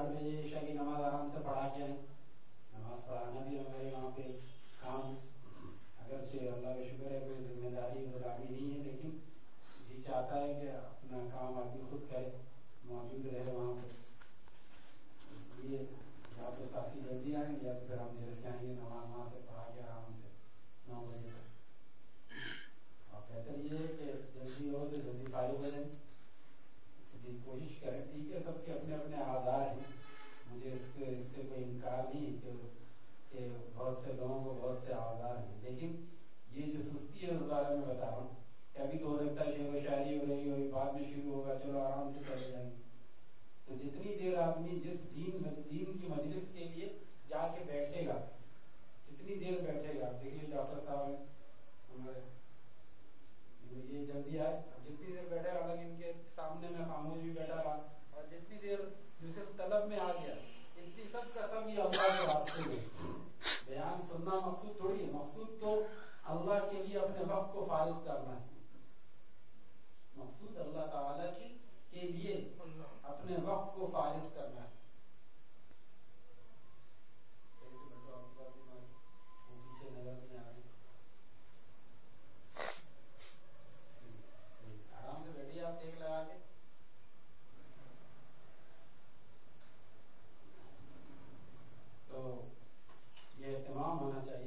چار بجے عشاء کی نماز آرام سے پڑھا کے نماز پڑھانا بھی ہمارے وہاں پہ کام اگر سے اللہ کا شکر ہے کوئی ذمہ داری غلامی نہیں ہے، لیکن جی چاہتا ہے کہ اپنا کام آدمی خود کرے، موجود رہے وہاں پہ۔ اس لیے یا تو ساتھی جلدی آئیں یا پھر ہم دیر سے آئیں گے، نماز وہاں سے پڑھا کے آرام سے۔ نو بجے تک۔ اور بہتر یہ ہے کہ جلدی ہو تو جلدی فارغ ہو جائیں۔ کی کوشش کریں۔ ٹھیک ہے، سب کے اپنے اپنے آدھار ہیں۔ مجھے اس کے، اس سے کوئی انکار نہیں ہے کہ کہ بہت سے لوگوں کو بہت سے آدھار ہیں۔ لیکن یہ جو سستی ہے، اس بارے میں بتا رہا ہوں کہ ابھی تو ہو سکتا ہے شیر و شاعری ہو رہی ہوگی بعد میں شروع ہوگا، چلو آرام سے چلے جائیں۔ گے تو جتنی دیر آدمی جس دین دین کی مجلس کے لیے جا کے بیٹھے گا، جتنی دیر بیٹھے گا، دیکھیے ڈاکٹر صاحب ہیں ہمارے یہ جلدی آئے۔ جتنی دیر بیٹھے گا ان کے سامنے میں خاموش بھی بیٹھا رہا۔ اور جتنی دیر صرف طلب میں آ گیا اتنی سب سب یہ اللہ کے واسطے میں بیان سننا مقصود تھوڑی ہے۔ مقصود تو اللہ کے لیے اپنے وقت کو فارغ کرنا ہے۔ مقصود اللہ تعالیٰ کے لیے اپنے وقت کو فارغ کرنا ہے آرام سے بیٹھیے آپ ٹیک لگا کے تو یہ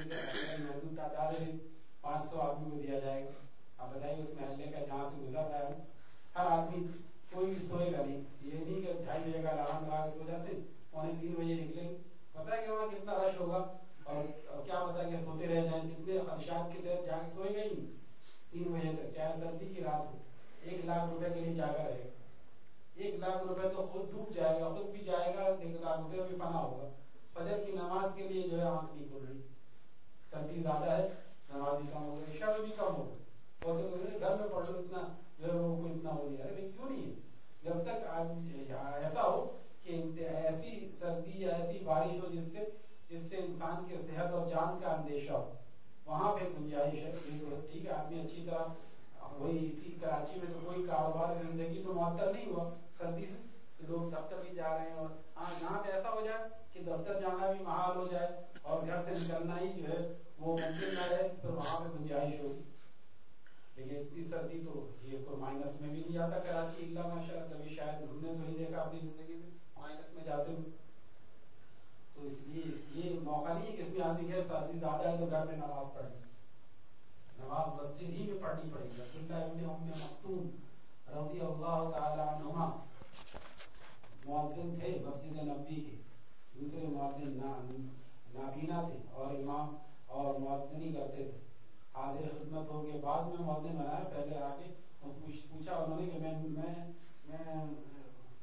مدت تعداد ہے پانچ سو آدمی کو دیا جائے گا آپ بتائیے اس محلے کا جہاں سے گزر رہا ہے ہر آدمی کوئی سوئے گا نہیں یہ نہیں کہ ڈھائی بجے کا الارم لگا کے سو جاتے پونے تین بجے نکلیں گے پتا ہے کہ وہاں کتنا رش ہوگا اور کیا پتا کہ سوتے رہ جائیں کتنے خدشات کے تحت جا کے سوئے گا ہی تین بجے تک چاہے سردی کی رات ہو ایک لاکھ روپے کے لیے جاگا رہے گا ایک لاکھ روپے تو خود ڈوب جائے گا، خود بھی جائے گا، ایک لاکھ روپے بھی فنا ہوگا۔ فجر کی نماز کے لیے جو ہے آنکھ نہیں کھل رہی۔ سردی زیادہ ہے نماز بھی کم ہو گئی، عشاء بھی کم ہوگا گھر میں پڑھ لو اتنا، جو ہے وہ کوئی اتنا ہو نہیں ہے کیوں نہیں ہے؟ جب تک ایسا ہو کہ ایسی سردی یا ایسی بارش ہو جس سے جس سے انسان کے صحت اور جان کا اندیشہ ہو۔ وہاں پہ گنجائش ہے ٹھیک ہے، آدمی اچھی طرح، وہی اسی کراچی میں تو کوئی کاروبار زندگی تو معطل نہیں ہوا، سردی سے۔ کہ لوگ دفتر بھی جا رہے ہیں اور ہاں جہاں پہ ایسا ہو جائے کہ دفتر جانا بھی محال ہو جائے اور گھر سے نکلنا ہی جو ہے وہ ممکن نہ رہے، تو وہاں پہ گنجائش ہوگی۔ لیکن اتنی سردی تو یہ کوئی مائنس میں بھی نہیں جاتا کراچی، اللہ ماشاء اللہ کبھی شاید ہم نے تو نہیں دیکھا اپنی زندگی میں، مائنس میں جاتے ہوئے۔ تو اس لیے یہ موقع نہیں ہے کہ اس میں آدمی کہ سردی زیادہ ہے تو گھر میں نماز پڑھیں نماز مسجد ہی میں پڑھنی پڑے گی۔ عبداللہ ابن ام مختوم رضی اللہ تعالی عنہما معذن تھے، مسجد نبی کے۔ دوسرے معذن نابینا تھے اور امام اور معذنی کرتے تھے۔ حاضر خدمت ہو کے بعد میں معذن بنایا، پہلے آگے پوچھا انہوں نے کہ میں میں میں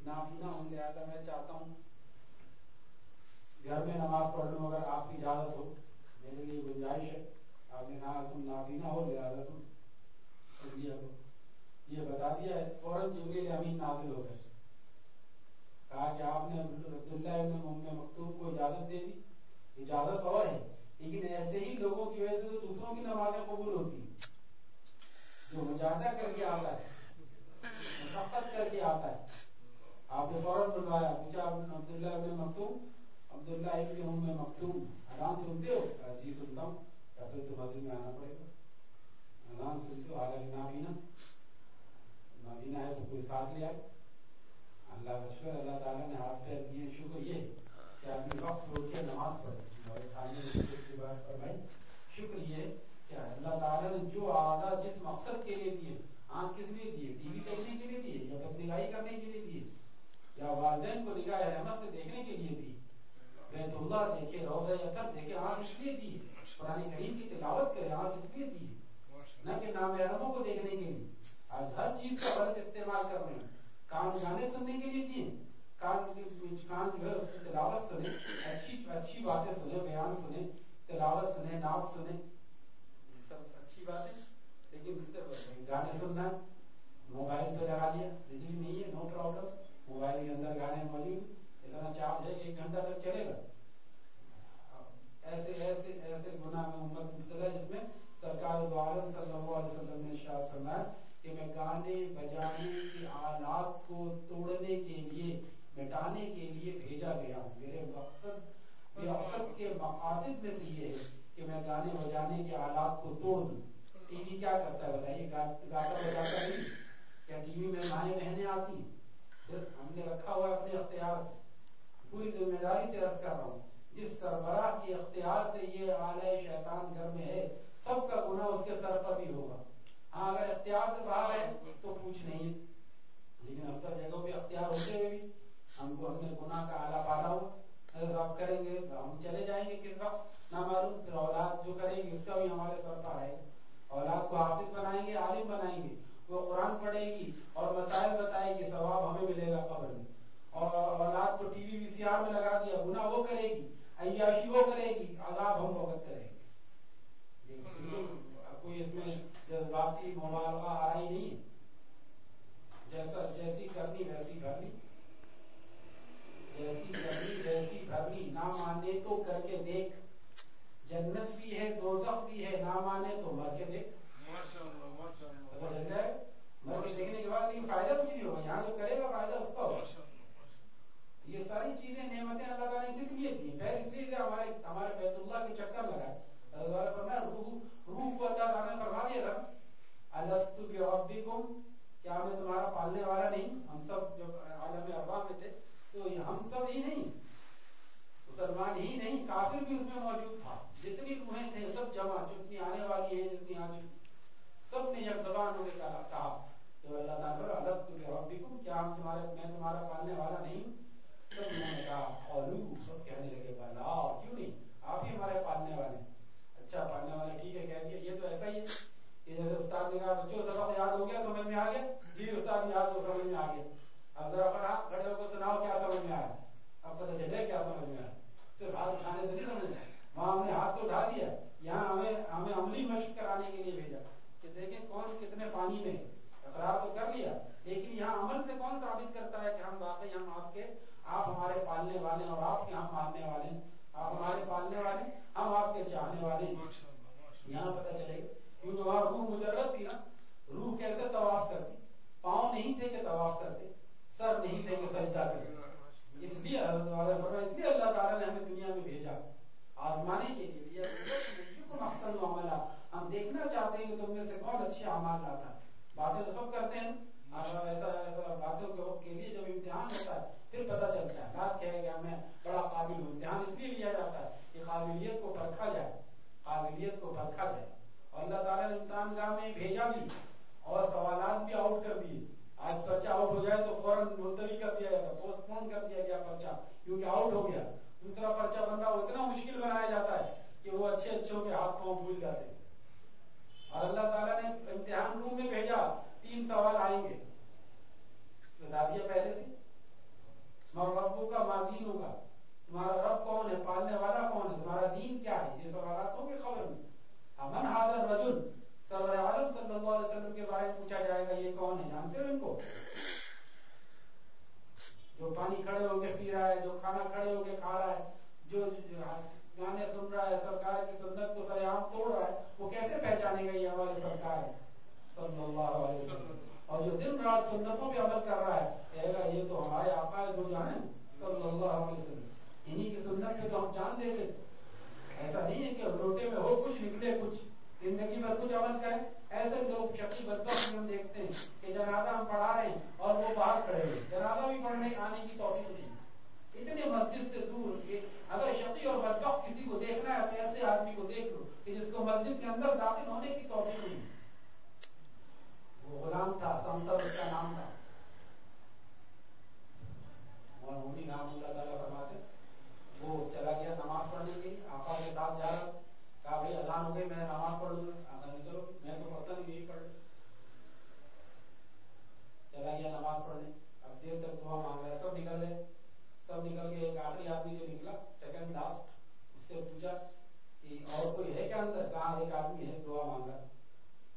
نابینا ہوں، لہٰذا میں چاہتا ہوں گھر میں نماز پڑھ لوں، اگر آپ کی اجازت ہو، میرے لیے گنجائش ہے۔ آپ نے کہا، تم نابینا ہو، لہٰذا تم یہ بتا دیا ہے، فوراً جبریل امین نازل ہو گئے۔ کہا کہ آپ نے عبداللہ ابن ام مکتوب کو اجازت دے دی، اجازت اور ہے۔ لیکن ایسے ہی لوگوں کی وجہ سے دوسروں کی نمازیں قبول ہوتی جو مجاہدہ کر کے آتا ہے، مشقت کر کے آتا ہے۔ آپ نے فوراً بلوایا پوچھا عبداللہ ابن مکتوب، عبداللہ ابن ام مکتوب اذان سنتے ہو؟ جی سنتا ہوں۔ یا پھر تو مسجد میں آنا پڑے گا اذان سنتے ہو حالانکہ نابینا نابینا ہے تو کوئی ساتھ لے آئے اللہ کا شکر اللہ تعالیٰ نے ہاتھ پیر دیے شکر یہ کہ آدمی وقت اٹھ کے نماز پڑھے شکر یہ کہ اللہ تعالیٰ نے جو آگا جس مقصد کے لیے دیے آنکھ کس لیے دیے ٹی وی دیکھنے کے لیے دیے یا بس نگاہی کرنے کے لیے دیے یا والدین کو نگاہ رحمت سے دیکھنے کے لیے دی بیت اللہ دیکھے روزہ اثر دیکھے آنکھ اس لیے دی قرآن کریم کی تلاوت کرے آنکھ اس لیے دی نہ کہ نام کو دیکھنے کے لیے آج ہر چیز کا غلط استعمال کر رہے ہیں۔ کان گانے سننے کے لیے دیے کان کان جو ہے، اس کی تلاوت سنے اچھی اچھی باتیں سنے بیان سنے تلاوت سنے نعت سنے یہ سب اچھی باتیں، لیکن اس سے گانے سننا، موبائل پہ لگا لیا، بجلی نہیں ہے نو پرابلم موبائل کے اندر گانے موجود اتنا چارج ہے کہ ایک گھنٹہ تک چلے گا۔ ایسے ایسے ایسے گناہ میں امت مبتلا جس میں سرکار دو عالم صلی اللہ علیہ وسلم نے ارشاد فرمایا کہ میں گانے بجانے کے آلات کو توڑنے کے لیے، مٹانے کے لیے بھیجا گیا۔ ہوں میرے مقصد ریاست کے مقاصد میں سے یہ ہے کہ میں گانے بجانے کے آلات کو توڑ دوں۔ ٹی وی کیا کرتا ہے؟ بتائیے، گاتا بجاتا نہیں۔ کیا ٹی وی میں مائیں بہنیں آتی پھر ہم نے رکھا ہوا اپنے اختیار پوری ذمہ داری سے رد کر رہا ہوں۔ جس سربراہ کے اختیار سے یہ آلہ شیطان گھر میں ہے، سب کا گناہ اس کے سر پر بھی ہوگا۔ ہاں اگر اختیار سے باہر ہے تو کچھ نہیں ہے۔ لیکن اکثر جگہوں پہ اختیار ہوتے ہوئے بھی ہم کو اپنے گناہ کا آلہ پالا ہوا اگر آپ کریں گے ہم چلے جائیں گے کس وقت؟ نہ معلوم، پھر اولاد جو کریں گے، اس کا بھی ہمارے سر پر آئے اولاد کو حافظ بنائیں گے، عالم بنائیں گے۔ وہ قرآن پڑھے گی اور مسائل بتائے گی، ثواب ہمیں ملے گا قبر میں۔ اور اولاد کو ٹی وی وی سی آر میں لگا دیا، گناہ وہ کرے گی، عیاشی وہ کرے گی، عذاب ہم وقت کریں گے۔ کوئی اس میں جذباتی مبالغہ آ رہی نہیں جیسا جیسی کرنی ویسی بھرنی جیسی کرنی ویسی بھرنی نہ مانے تو کر کے دیکھ۔ جنت بھی ہے دوزخ بھی ہے نہ مانے تو مر کے دیکھ۔ مر کے دیکھنے کے بعد لیکن فائدہ کچھ نہیں ہوگا یہاں جو کرے گا فائدہ اس کا ہوگا یہ ساری چیزیں نعمتیں اللہ تعالیٰ نے کس لیے دی پہلے اس لیے ہمارے ہمارے بیت اللہ کے چکر لگائے روح کو اللہ تعالیٰ نے فرما دیا تھا الستو بربکم کیا میں تمہارا پالنے والا نہیں ہم سب جو عالم اربا میں تھے تو ہم سب ہی نہیں مسلمان ہی نہیں کافر بھی اس میں موجود تھا جتنی روحیں تھے سب جمع جتنی آنے والی ہیں جتنی آ چکی سب نے یک زبان ہو کے کہا کہ اللہ تعالیٰ الستو بربکم کیا ہم تمہارے میں تمہارا پالنے والا نہیں سب نے کہا اولو سب کہنے لگے بلا کیوں نہیں آپ ہی ہمارے پالنے والے اچھا پڑھنے والے ٹھیک ہے کہہ دیا یہ تو ایسا ہی ہے کہ جیسے استاد نے کہا بچوں سبق یاد ہو گیا سمجھ میں آ گیا جی استاد یاد ہو سمجھ میں آ گیا اب ذرا پڑھا کھڑے ہو کو سناؤ کیا سمجھ میں آیا اب پتہ چلے کیا سمجھ میں آیا صرف ہاتھ اٹھانے سے نہیں سمجھ میں وہاں ہم نے ہاتھ تو اٹھا دیا یہاں ہمیں ہمیں عملی مشق کرانے کے لیے بھیجا کہ دیکھیں کون کتنے پانی میں اقرار تو کر لیا لیکن یہاں عمل سے کون ثابت کرتا ہے کہ ہم واقعی ہم آپ کے آپ ہمارے پالنے والے اور ماننے والے آپ ہمارے پالنے والے ہم آپ کے چاہنے والے یہاں پتہ چلے گا۔ کیونکہ وہاں روح مجرد تھی نا؟ روح کیسے طواف کرتی؟ پاؤں نہیں تھے کہ طواف کرتے سر نہیں تھے کہ سجدہ کرتے۔ اس لیے اس لیے اللہ تعالیٰ نے ہمیں دنیا میں بھیجا۔ آزمانے کے لیے مقصد عملہ ہم دیکھنا چاہتے ہیں کہ تم میں سے کون اچھے اعمال لاتا ہے۔ باتیں تو سب کرتے ہیں۔ ایسا ایسا باتوں کے لیے جب امتحان ہوتا ہے پھر پتہ چلتا ہے۔ بات کہے گا میں بڑا قابل ہوں۔ امتحان اس لیے لیا جاتا ہے کہ قابلیت کو پرکھا جائے۔ قابلیت کو پرکھا جائے۔ اور اللہ تعالیٰ نے امتحان گاہ میں بھیجا بھی اور سوالات بھی آؤٹ کر دیے۔ آج پرچہ آؤٹ ہو جائے تو فوراً ملتوی کر دیا جاتا پوسٹ پون کر دیا گیا پرچہ، کیونکہ آؤٹ ہو گیا۔ دوسرا پرچہ بن رہا وہ اتنا مشکل بنایا جاتا ہے کہ وہ اچھے اچھوں کے ہاتھ پاؤں بھول جاتے ہیں۔ اور اللہ تعالیٰ نے امتحان روم میں بھیجا، تین سوال آئیں گے۔ بتا دیا پہلے سے ربو کا مادین ہوگا۔ تمہارا رب کون ہے؟ پالنے والا کون ہے؟ تمہارا دین کیا ہے؟ یہ سوالات ہوں گے خبر میں۔ امن حاضر رجل۔ سرور عالم صلی اللہ علیہ وسلم کے بارے میں پوچھا جائے گا، یہ کون ہے؟ جانتے ہو ان کو؟ جو پانی کھڑے ہو کے پی رہا ہے، جو کھانا کھڑے ہو کے کھا رہا ہے، جو گانے سن رہا ہے، سرکار کی سنت کو سر توڑ رہا ہے، وہ کیسے پہچانے گا یہ ہمارے سرکار ہے صلی اللہ علیہ وسلم۔ اور جو دن رات سنتوں پہ عمل کر رہا ہے کہے گا یہ تو ہمارے آقا ہے جو جانے صلی اللہ علیہ وسلم۔ انہی کی سنت پہ تو ہم جان دیتے ایسا نہیں ہے کہ روٹے میں ہو، کچھ نکلے، کچھ زندگی میں کچھ عمل کریں۔ ایسے لوگ شخصی بچوں ہم دیکھتے ہیں کہ جنازہ ہم پڑھا رہے ہیں اور وہ باہر کھڑے ہوئے جنازہ بھی پڑھنے آنے کی توفیق نہیں۔ اتنے مسجد سے دور کہ اگر شقی اور بدبخ کسی کو دیکھنا ہے، تو ایسے آدمی کو دیکھ لو کہ جس کو مسجد کے اندر داخل ہونے کی توفیق نہیں۔ وہ غلام تھا سمتر اس کا نام تھا۔ مولانا نام اللہ تعالیٰ فرماتے وہ چلا گیا نماز پڑھنے کے لیے، آقا کے ساتھ جا رہا۔ کہا، بھائی، اذان ہو گئی، میں نماز پڑھ لوں۔ آقا نے چلو، میں تو پڑھتا نہیں، یہی پڑھ چلا گیا نماز پڑھنے۔ اب دیر تک دعا مانگ رہا ہے۔ سب نکل گئے۔ سب نکل گئے ایک آخری آدمی جو نکلا سیکنڈ لاسٹ اس سے پوچھا کہ اور کوئی ہے کیا اندر؟ کہاں ایک آدمی ہے، دعا مانگ رہا۔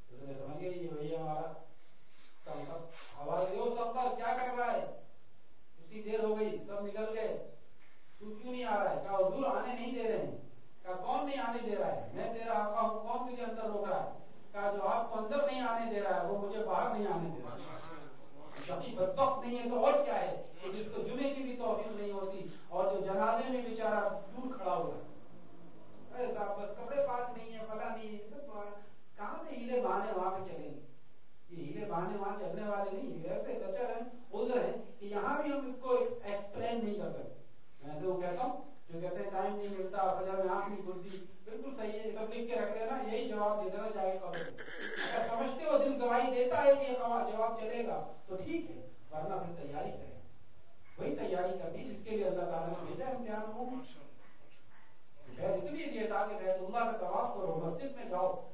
اس نے سمجھ گیا یہ وہی ہمارا۔ آواز دو سب کیا کر رہا ہے؟ اتنی دیر ہو گئی، سب نکل گئے۔ تو کیوں نہیں آ رہا ہے؟ کہا حضور آنے نہیں دے رہے ہیں؟ کہا کون نہیں آنے دے رہا ہے؟ میں تیرا آقا ہوں، کون تجھے اندر روک رہا ہے؟ کہا جو آپ کو اندر نہیں آنے دے رہا ہے، وہ مجھے باہر نہیں آنے دے رہا ہے؟ شقی بدبخت نہیں ہے تو اور کیا ہے؟ کہ جس کو جمعے کی بھی توفیق نہیں ہوتی اور جو جنازے میں بیچارہ دور کھڑا ہوا ہے۔ ارے صاحب، بس کپڑے پاک نہیں ہے فلا نہیں ہے سب کہاں سے ہیلے بہانے وہاں پہ چلیں گے یہ ہیلے بہانے وہاں چلنے والے نہیں ویسے کچر ہیں عذر ہیں کہ یہاں بھی ہم اس کو ایکسپلین نہیں کر سکتے۔ میں تو کہتا ہوں جو کہتے ہیں ٹائم نہیں ملتا فجر میں آنکھ نہیں کھلتی بالکل صحیح ہے سب لکھ کے رکھ لینا یہی جواب دے دینا چاہے قبر اگر سمجھتے ہو دل گواہی دیتا ہے کہ یہ جواب چلے گا تو ٹھیک ہے ورنہ پھر تیاری کریں۔ وہی تیاری کرنی جس کے لیے اللہ تعالیٰ نے بھیجا امتحان ہو اس لیے دیے تھا کہ بیت اللہ کا طواف کرو مسجد میں جاؤ۔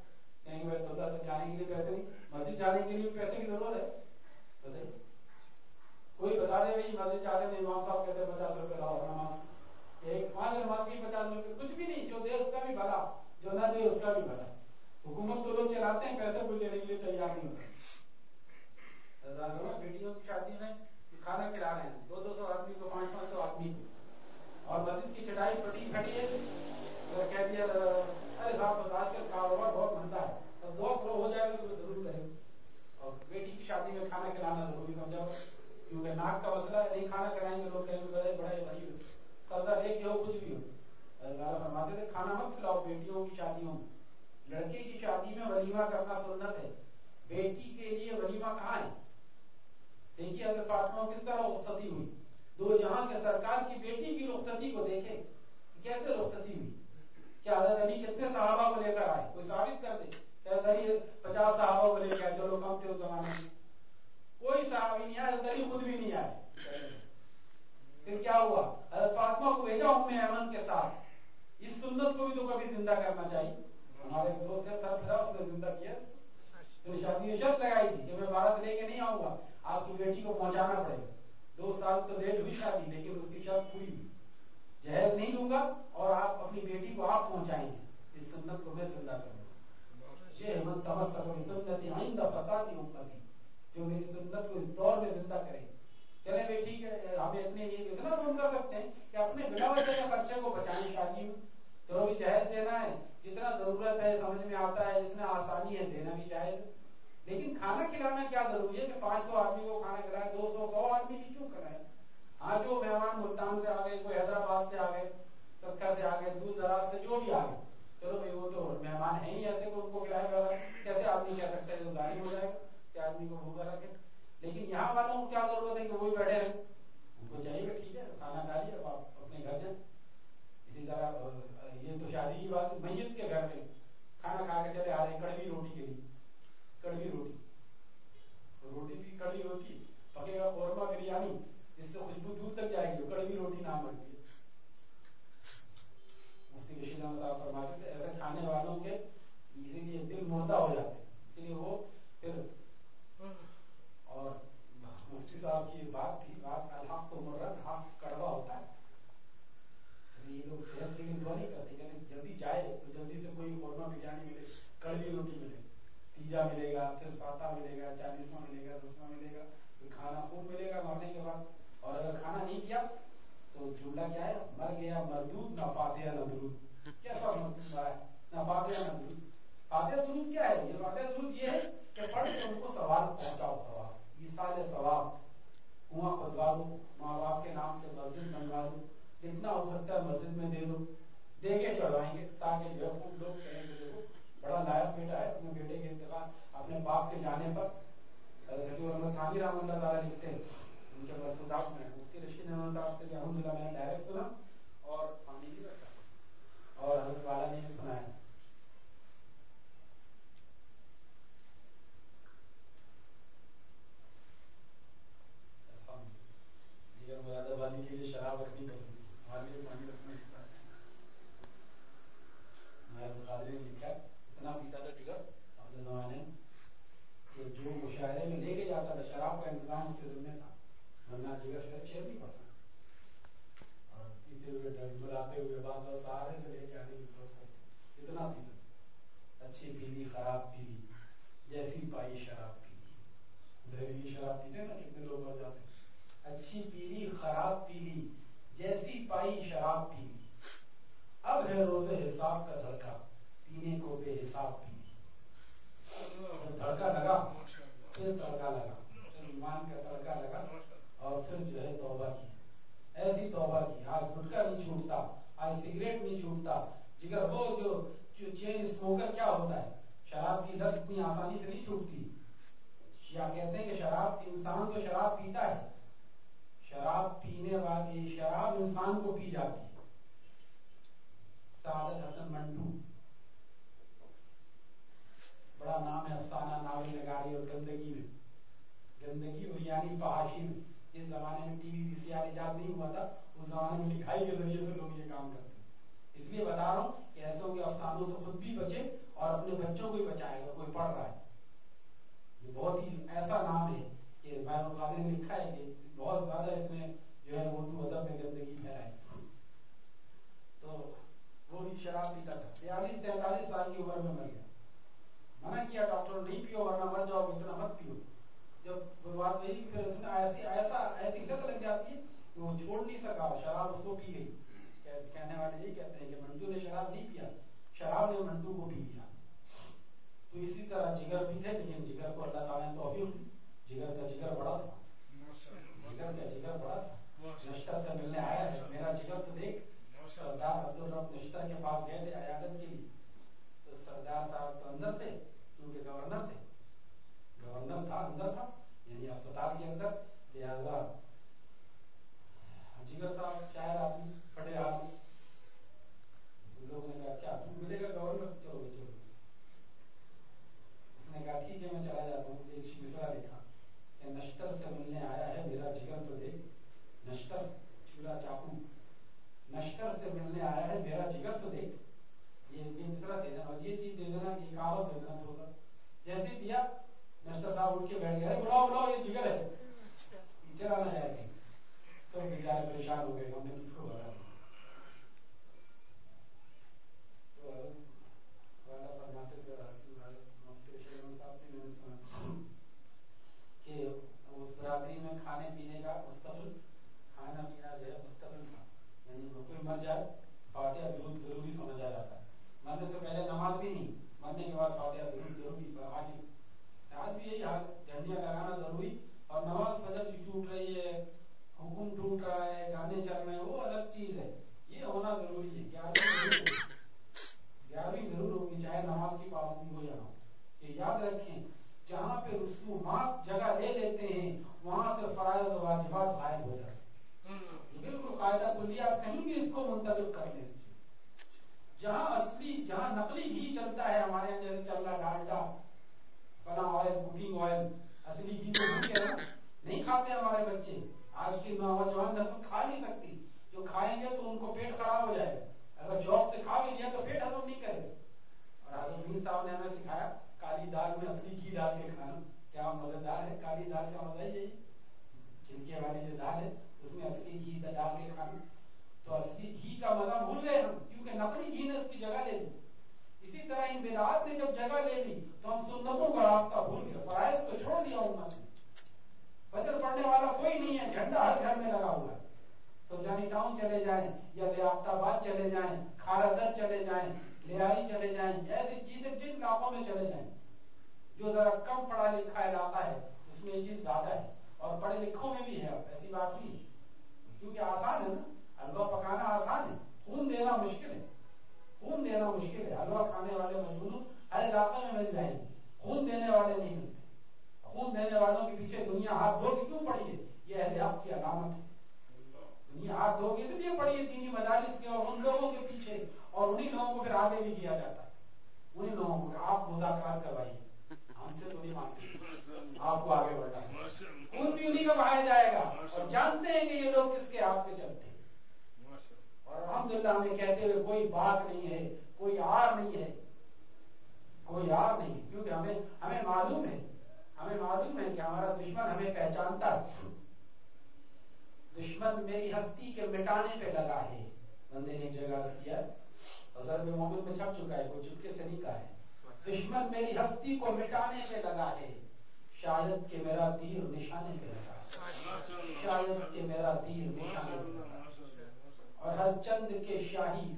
کہیں بیت اللہ سے جانے کے لیے پیسے نہیں، مسجد جانے کے لیے پیسے کی ضرورت ہے۔ بتائیے کوئی بتا دے بھائی، مسجد جاتے ہیں امام صاحب کہتے ہیں پچاس روپے لاؤ نماز۔ ایک پانچ نماز کی، پچاس روپے۔ کچھ بھی نہیں، جو دے اس کا بھی بھلا۔ جو نہ دے اس کا بھی بھلا۔ حکومت تو لوگ چلاتے ہیں، پیسے کو دینے کے لیے تیار نہیں ہوتے۔ بیٹیوں کی شادی میں کھانا کھلا رہے ہیں۔ دو دو سو آدمی کو، پانچ پانچ سو آدمی کو۔ اور مسجد کی چٹائی پٹی کھڑی ہے۔ کہہ دیا ارے صاحب بس آج کل کاروبار بہت مندا ہے۔ اب دو کرو ہو جائے گا تو ضرور کریں۔ اور بیٹی کی شادی میں کھانا کھلانا ضروری سمجھا۔ کیونکہ ناک کا مسئلہ ہے، نہیں کھانا کھلائیں گے، لوگ کہیں گے، بڑے بڑے غریب قرضہ لے کے ہو، کچھ بھی ہو۔ فرماتے تھے، کھانا مت کھلاؤ، بیٹیوں کی شادیوں میں۔ لڑکے کی شادی میں ولیمہ کرنا سنت ہے۔ بیٹی کے لیے ولیمہ کہاں ہے؟ دیکھیے، حضرت فاطمہ کس طرح رخصتی ہوئی۔ دو جہاں کے سرکار کی بیٹی کی رخصتی کو دیکھے، کیسے رخصتی ہوئی؟ کیا حضرت علی کتنے صحابہ کو لے کر آئے؟ کوئی ثابت کر دے؟ کہ حضرت علی پچاس صحابہ کو لے کے آئے چلو کم تھے اس زمانے میں۔ کوئی صحابی نہیں آیا حضرت علی خود بھی نہیں آئے۔ پھر کیا ہوا؟ حضرت فاطمہ کو بھیجا ام ایمن کے ساتھ۔ اس سنت کو بھی تو کبھی زندہ کرنا چاہیے۔ ہمارے دوست ہے، سر پھرا اس نے زندہ کیا۔ تو شادی میں شرط لگائی تھی کہ میں بھارت لے کے نہیں آؤں گا، آپ کی بیٹی کو پہنچانا پڑے۔ گا دو سال تو لیٹ ہوئی شادی، لیکن اس کی شرط پوری ہوئی۔ جہیز نہیں لوں گا اور آپ اپنی بیٹی کو آپ پہنچائیں گے۔ اس سنت کو میں زندہ کروں گا۔ یہ من تمسک بسنتی عند فساد امتی۔ جو میری سنت کو اس دور میں زندہ کرے۔ چلے بھائی ٹھیک ہے، ہمیں اتنے یہ اتنا تو ہم کر سکتے ہیں کہ اپنے بلا وجہ کے خرچے کو بچائیں شادی میں چلو بھی جہیز دینا ہے۔ جتنا ضرورت ہے سمجھ میں آتا ہے، جتنا آسانی ہے دینا بھی جائز لیکن کھانا کھلانا کیا ضروری ہے کہ پانچ سو آدمی کو کھانا کھلائے، دو سو سو آدمی کی کیوں کھلائے؟ ہاں جو مہمان ملتان سے آ گئے کوئی حیدرآباد سے آ گئے سکھر سے آ گئے دور دراز سے جو بھی آ گئے چلو بھائی، وہ تو مہمان ہے ہی ایسے کو ان کو کھلائے گا کیسے آدمی کہہ سکتا ہے ظاہر ہو جائے گا کہ آدمی کو بھوکا رکھے؟ لیکن یہاں والوں کو کیا ضرورت ہے کہ وہی بیٹھے ہیں ان کو چاہیے ٹھیک ہے، کھانا کھا لیا آپ اپنے گھر جائیں۔ اسی طرح یہ تو شادی کی بات میت کے گھر میں کھانا کھا کے چلے آ رہے ہیں، کڑوی روٹی کے لیے۔ کڑوی روٹی۔ روٹی بھی کڑوی ہوتی، پکے گا قورمہ بریانی جس سے خوشبو دور تک جائے گی کڑوی روٹی نام رکھتی ہے۔ مفتی رشید احمد صاحب فرماتے تھے ایسے کھانے والوں کے اسی لیے دل مردہ ہو جاتے ہیں۔ اسی لیے وہ پھر اور مفتی صاحب کی بات تھی، بات الحق تو مرد حق کڑوا ہوتا ہے۔ یعنی یہ لوگ صحت کے لیے دعا نہیں کرتے کہ جلدی جائے تو جلدی سے کوئی قورمہ بریانی ملے، کڑوی روٹی ملے، تیجا ملے گا، پھر ساتا ملے گا، چالیسواں ملے گا، دسواں ملے گا کھانا خوب ملے گا، مرنے کے بعد اور اگر کھانا نہیں کیا تو جملہ کیا ہے؟ مر گیا، مردود نہ پاتے نہ درود کیسا مردود ہے؟ نہ پاتے نہ درود پاتے درود کیا ہے؟ یہ پاتے درود یہ ہے کہ پڑھ کے ان کو سوال پہنچاؤ سوال۔ یہ سارے ثواب کنواں کھدوا دو، ماں باپ کے نام سے مسجد بنوا دو۔ جتنا ہو سکتا ہے مسجد میں دے دو۔ دے کے چڑھائیں گے تاکہ جو ہے خوب لوگ کہیں گے دیکھو، بڑا لائق بیٹا ہے، اپنے بیٹے کے انتقال، اپنے باپ کے جانے پر۔ حضرت احمد تھانی رحمۃ اللہ تعالیٰ لکھتے ہیں ان کے مرفوضات میں مفتی رشید احمد صاحب سے الحمد للہ میں نے ڈائریکٹ سنا اور پانی بھی رکھا۔ اور حضرت والا نے بھی سنایا۔ جگر مراد آبادی کے لیے شراب رکھنی پڑتی ہمارے لیے پانی رکھنا پڑتا ہے لکھا اتنا پیتا تھا جگر، اپنے زمانے کہ جو مشاعرے میں لے کے جاتا تھا، شراب کا انتظام اس کے ذمہ تھا۔ ورنہ نہیں پڑتا۔ اور پیتے ہوئے ہوئے سہارے سے لے کے آنے کی ضرورت پڑتی اتنا پیتا اچھی خراب جیسی پائی شراب پیلی۔ زہریلی شراب پیتے نا، کتنے لوگ مر جاتے اچھی پیلی، خراب پیلی، جیسی پائی شراب پیلی۔ اب ہے روز حساب کا دھڑکا۔ پینے کو بے حساب دھڑکا لگا۔ پھر تڑکا لگا۔ ایمان کا تڑکا لگا۔ اور پھر جو ہے توبہ کی۔ ایسی توبہ کی۔ آج گٹکا نہیں چھوٹتا، آج سگریٹ نہیں چھوٹتا۔ جگر وہ جو چین اسموکر کیا ہوتا ہے؟ شراب کی لت اتنی آسانی سے نہیں چھوٹتی۔ یا کہتے ہیں کہ شراب، انسان تو شراب پیتا ہے، شراب پینے والی، شراب انسان کو پی جاتی ہے۔ سعادت حسن منٹو۔ بڑا نام ہے افسانہ ناول نگاری اور گندگی میں۔ گندگی اور یعنی فحاشی میں۔ جس زمانے میں ٹی وی وی سی آر ایجاد نہیں ہوا تھا، اس زمانے میں لکھائی کے ذریعے سے لوگ یہ کام کرتے ہیں اس لیے بتا رہا ہوں کہ ایسوں کے افسانوں سے خود بھی بچے اور اپنے بچوں کو بھی بچائے اگر کوئی پڑھ رہا ہے۔ یہ بہت ہی ایسا نام ہے کہ بھائی القادر نے لکھا ہے کہ بہت زیادہ اس میں جو ہے اردو ادب میں گندگی پھیلائی۔ تو وہ بھی شراب پیتا تھا۔ بیالیس تینتالیس سال کی عمر میں مر گیا۔ منع کیا ڈاکٹر، نہیں پیو ورنہ مر جاؤ، اتنا مت پیو۔ جب بات وہی پھر اس میں ایسی ایسا ایسی لت لگ جاتی ہے کہ وہ چھوڑ نہیں سکا شراب اس کو پی گئی۔ کہنے والے یہی کہتے ہیں کہ منٹو نے شراب نہیں پیا، شراب نے منٹو کو پی لیا۔ تو اسی طرح جگر بھی تھے، لیکن جگر کو اللہ تعالیٰ نے توفیق جگر کا جگر بڑا تھا۔ جگر کا جگر بڑا تھا۔ نشتر سے ملنے آیا ہے۔ میرا جگر تو دیکھ۔ سردار عبد الرب نشتر کے پاس گئے تھے عیادت کے لیے۔ تو سردار صاحب تو اندر تھے کیونکہ گورنر تھے۔ گورنر تھا، اندر تھا یعنی اسپتال کے اندر۔ لہذا ہاں جگر جی صاحب شاید آدمی پڑے آدمی۔ لوگوں نے کہا، کیا تم ملے گا گورنر چلو گے چلو۔ اس نے کہا، ٹھیک ہے، میں چلا جاتا ہوں۔ ایک مصرا لکھا کہ نشتر سے ملنے آیا ہے، میرا جگر تو دیکھ۔ نشتر، چولہا، چاقو۔ نشکر سے ملنے آیا ہے، میرا جگر تو دیکھ۔ یہ دوسرا دے دینا، اور یہ چیز دے دینا یہ کاغذ دے دینا تھوڑا۔ جیسے دیا نشتر صاحب اٹھ کے بیٹھ گئے بلاؤ بلاؤ، یہ جگر ہے ٹیچر آنا جائے گا سب بیچارے پریشان ہو گئے۔ ہم نے کس کو بھرا اس برادری میں کھانے پینے کا مستقل، کھانا پینا جو ہے، مستقل تھا۔ یعنی کوئی مر جائے، فاتحہ ضروری سمجھا جاتا۔ ہے مرنے سے پہلے نماز بھی نہیں۔ مرنے کے بعد فاتحہ درود ضروری۔ حاجی آج بھی یہی حال جھنڈیاں لگانا ضروری۔ اور نماز فجر کی ٹوٹ رہی ہے، حکم ٹوٹ رہا ہے، گانے چل رہے ہیں، وہ الگ چیز ہے۔ یہ ہونا ضروری ہے، گیارہویں گیارہویں ضرور ہوگی، چاہے نماز کی پابندی ہو یا نہ کہ یاد رکھیں، جہاں پہ رسومات جگہ لے لیتے ہیں، وہاں سے فرائض و واجبات غائب ہو جاتے ہیں۔ بالکل قاعدہ کلیہ آپ کہیں بھی اس کو منتقل کر لیں۔ جہاں اصلی، جہاں نقلی گھی چلتا ہے، ہمارے یہاں جیسے چل رہا ڈالڈا فنا آئل کوکنگ آئل اصلی گھی تو ہے نا۔ نہیں کھاتے ہمارے بچے۔ آج کی نوجوان نسل کھا نہیں سکتی۔ جو کھائیں گے تو ان کو پیٹ خراب ہو جائے۔ گا اگر جوب سے کھا بھی لیا تو پیٹ حضم نہیں کرے۔ اور حضرت میر صاحب نے ہمیں سکھایا، کالی دال میں اصلی گھی ڈال کے کھانا۔ کیا مزیدار ہے؟ کالی دال کا مزہ یہی۔ چھلکے والی جو دال ہے، اس میں اصلی گھی ڈال کے کھانا۔ تو اصلی گھی کا مزہ بھول گئے ہم۔ کیونکہ نقلی گھی نے اس کی جگہ لے لی۔ اسی طرح ان بدعات نے جب جگہ لے لی تو ہم سنتوں کا راستہ بھول گئے، فرائض کو چھوڑ دیا امت نے۔ فجر پڑھنے والا کوئی نہیں ہے، جھنڈا ہر گھر میں لگا ہوا ہے۔ تو جانی ٹاؤن چلے جائیں یا لیاقت آباد چلے جائیں، کھارا در چلے جائیں لیائی چلے جائیں، ایسی چیزیں جن علاقوں میں چلے جائیں۔ جو ذرا کم پڑھا لکھا علاقہ ہے، اس میں یہ چیز زیادہ ہے۔ اور پڑھے لکھوں میں بھی ہے ایسی بات نہیں کیونکہ آسان ہے نا، حلوہ پکانا آسان ہے، خون دینا مشکل ہے۔ خون دینا مشکل ہے حلوہ کھانے والے مجبور ہر علاقے میں مل جائیں گے خون دینے والے نہیں ملتے۔ خون دینے والوں کے پیچھے دنیا ہاتھ دھو کے کیوں پڑی ہے؟ یہ اہل حق کی علامت ہے۔ دنیا ہاتھ دھو کے اس لیے پڑی ہے دینی مدارس کے اور ان لوگوں کے پیچھے اور انہی لوگوں کو پھر آگے بھی کیا جاتا ہے۔ انہی لوگوں کو آپ مذاکرات کروائیے۔ ہم سے تو نہیں مانتے آپ کو آگے بڑھنا خون بھی انہی کا بہایا جائے گا۔ اور جانتے ہیں کہ یہ لوگ کس کے ہاتھ پہ چلتے ہیں۔ اور الحمدللہ ہمیں کہتے ہوئے کوئی بات نہیں ہے، کوئی آر نہیں ہے۔ کوئی آر نہیں کیونکہ ہمیں ہمیں معلوم ہے، ہمیں معلوم ہے کہ ہمارا دشمن ہمیں پہچانتا ہے۔ دشمن میری ہستی کے مٹانے پہ لگا ہے۔ بندے نے ایک جگہ کیا، حضرت مومن میں چھپ چکا ہے کوئی چپکے سے نہیں کہا ہے۔ دشمن میری ہستی کو مٹانے پہ لگا ہے۔ شاید کہ میرا تیر نشانے پہ لگا ہے۔ شاید کہ میرا تیر نشانے پہ لگا اور ہر چند کے شاہی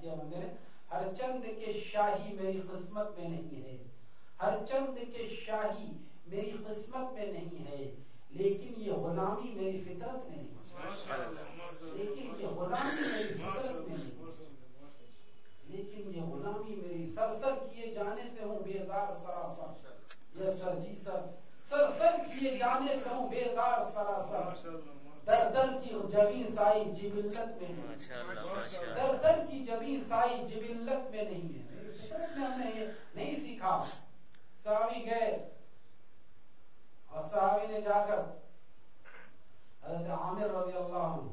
کیا بندے نے ہر چند کے شاہی میری قسمت میں نہیں ہے۔ ہر چند کے شاہی میری قسمت میں نہیں ہے، لیکن یہ غلامی میری فطرت میں نہیں لیکن یہ غلامی میری فطرت میں نہیں لیکن یہ غلامی میری سر سر کیے جانے سے ہوں بیزار سراسر۔ یہ سر جی سر سر سر کیے جانے سے ہوں بیزار سراسر۔ در در کی جبی سائی جبلت میں نہیں در در کی جبی سائی جبلت میں نہیں ہے۔ فطرت میں ہم نے یہ نہیں سیکھا۔ صحابی گئے اور صحابی نے جا کر حضرت عامر رضی اللہ عنہ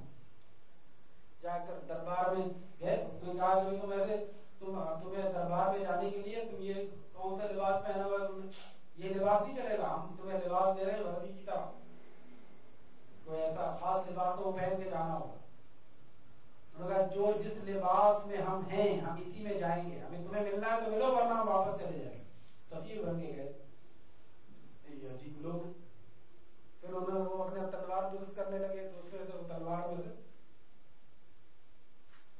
جا کر دربار میں گئے۔ اس نے کہا کہ تم ایسے تم تمہیں دربار میں جانے کے لیے تم یہ کون سا لباس پہنا ہوا ہے؟ تم نے یہ لباس نہیں چلے گا۔ ہم تمہیں لباس دے رہے ہیں وردی کی طرح کوئی ایسا خاص لباس تو پہن کے جانا ہوگا۔ مگر جو جس لباس میں ہم ہیں، ہم اسی میں جائیں گے، ہمیں تمہیں ملنا ہے تو ملو، ورنہ ہم واپس چلے جائیں گے۔ سفیر بن کے گئے۔ یہ عجیب لوگ پھر انہوں نے وہ اپنے تلوار درست کرنے لگے، تو اس میں سے تلوار میں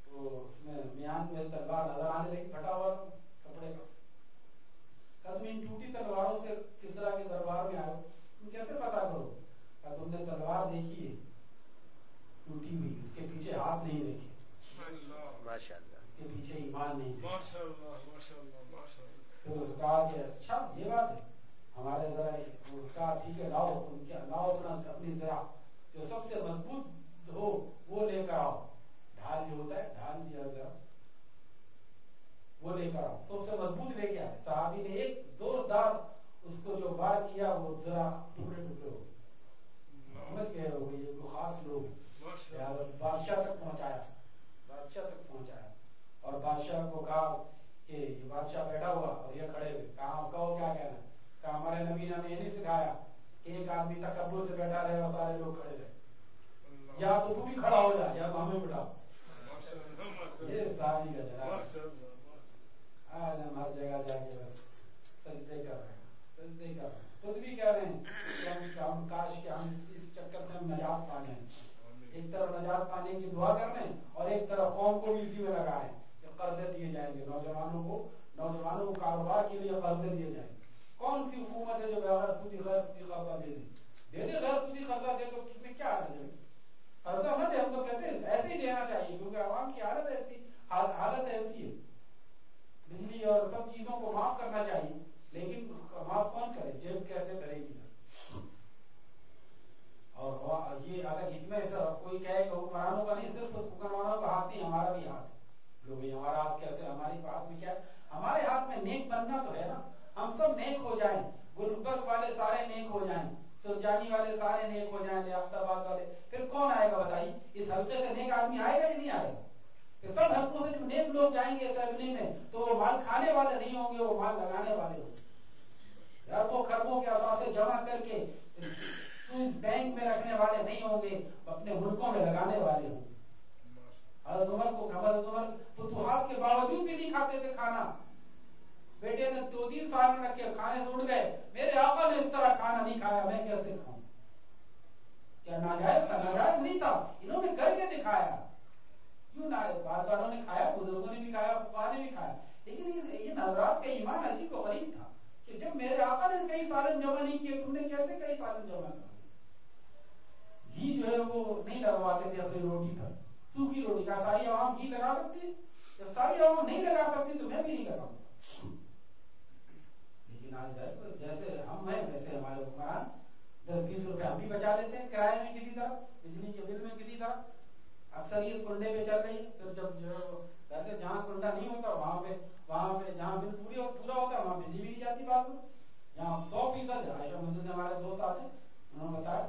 تو اس میں میان میں تلوار نظر آنے لگی، پھٹا ہوا کپڑے کا۔ کہا تم ان ٹوٹی تلواروں سے کسرا کے دربار میں آئے تم کیسے پتا کرو؟ تم نے تلوار دیکھی ہے ٹوٹی ہوئی اس کے پیچھے ہاتھ نہیں دیکھے اس کے پیچھے ایمان نہیں کہا کہ اچھا یہ بات ہے۔ ہمارے ذرا کہا ٹھیک ہے لاؤ ان کے لاؤ اپنا اپنی ذرا جو سب سے مضبوط ہو وہ لے کر آؤ۔ ڈھال جو ہوتا ہے ڈھال دیا ذرا۔ وہ لے کر آؤ۔ سب سے مضبوط لے کے آئے۔ صحابی نے ایک زوردار اس کو جو بار کیا وہ ذرا ٹکڑے ٹکڑے ہو سمجھ گئے ہو گئی کوئی خاص لوگ بادشاہ تک پہنچایا بادشاہ تک پہنچایا۔ اور بادشاہ کو کہا کہ یہ بادشاہ بیٹھا ہوا اور یہ کھڑے ہوئے۔ کہا کہو کیا کہنا کہا ہمارے نبی نے ہمیں یہ نہیں سکھایا کہ ایک آدمی تکبر سے بیٹھا رہے اور سارے لوگ کھڑے رہے۔ یا تو تو بھی کھڑا ہو جا یا تو ہمیں بٹھا یہ صحابی کا جناب آج ہم ہر جگہ جا کے بس سجدے کر رہے ہیں سجدے کر رہے ہیں۔ خود بھی کہہ رہے ہیں کہ ہم کاش کہ ہم چکر سے ہم نجات پا جائیں ایک طرف نجات پانے کی دعا کر رہے ہیں اور ایک طرف قوم کو بھی اسی میں لگا رہے کہ قرضے دیے جائیں گے۔ نوجوانوں کو نوجوانوں کو کاروبار کے لیے قرضے دیے جائیں گے۔ کون سی حکومت ہے جو بغیر سودی، غیر سودی قرضہ دے دے؟ دے دے غیر سودی قرضہ، دے تو اس میں کیا حرج ہے؟ قرضہ مت ہے ہم تو کہتے ہیں ایسے ہی دینا چاہیے، کیونکہ عوام کی حالت ایسی حالت ایسی ہے۔ بجلی اور سب چیزوں کو معاف کرنا چاہیے، لیکن معاف کون کرے؟ جیب کیسے کرے گی؟ اور یہ اگر اس میں ایسا کوئی کہے کہ حکمرانوں کا نہیں، صرف حکمرانوں کا ہاتھ نہیں، ہمارا بھی ہاتھ ہے۔ جو بھی ہمارا ہاتھ کیسے، ہماری ہاتھ میں کیا؟ ہمارے ہاتھ میں نیک بننا تو ہے نا۔ ہم سب نیک ہو جائیں، گلبرگ والے سارے نیک ہو جائیں سرجانی والے سارے نیک ہو جائیں ریاست آباد والے۔ پھر کون آئے گا بتائیے؟ اس حلقے سے نیک آدمی آئے گا یا نہیں آئے گا؟ سب حلقوں سے جب نیک لوگ جائیں گے اسمبلی میں، تو وہ مال کھانے والے نہیں ہوں گے، وہ مال لگانے والے ہوں گے۔ اربوں خربوں کے اثاثے جمع کر کے سوئس بینک میں رکھنے والے نہیں ہوں گے، اپنے ملکوں میں لگانے والے ہوں۔ گے حضرت عمر کو حضرت عمر فتوحات کے باوجود بھی نہیں کھاتے تھے کھانا؟ بیٹے نے دو تین سال میں رکھے، کھانے سے اڑ گئے۔ میرے آقا نے اس طرح کھانا نہیں کھایا، میں کیسے کھاؤں؟ کیا ناجائز تھا؟ ناجائز نہیں تھا۔ انہوں نے کر کے دکھایا۔ کیوں نہ بعض والوں نے کھایا، بزرگوں نے بھی کھایا فقہ نے بھی کھایا۔ لیکن یہ نظرات کا ایمان عجیب و غریب تھا کہ جب میرے آقا نے کئی سالن جمع نہیں کیے، تم نے کیسے کئی سالن جمع کر گھی جو ہے وہ نہیں لگواتے تھے اپنی روٹی پر۔ سوکھی روٹی کا ساری عوام گھی لگا سکتی جب ساری عوام نہیں لگا سکتی تو میں بھی نہیں لگاؤں۔ لیکن آج جیسے ہم ہیں، ویسے ہمارے حکمران دس بیس روپے ہم بھی بچا لیتے ہیں کرائے میں کسی طرح، بجلی کے بل میں کسی طرح۔ اکثر یہ کنڈے پہ چل رہی ہے پھر جب جو جہاں کنڈا نہیں ہوتا، وہاں پہ وہاں پہ جہاں بل پوری پورا ہوتا ہے، وہاں بجلی بھی نہیں جاتی بات میں۔ جہاں سو فیصد عائشہ منزل سے ہمارے دوست آتے انہوں نے بتایا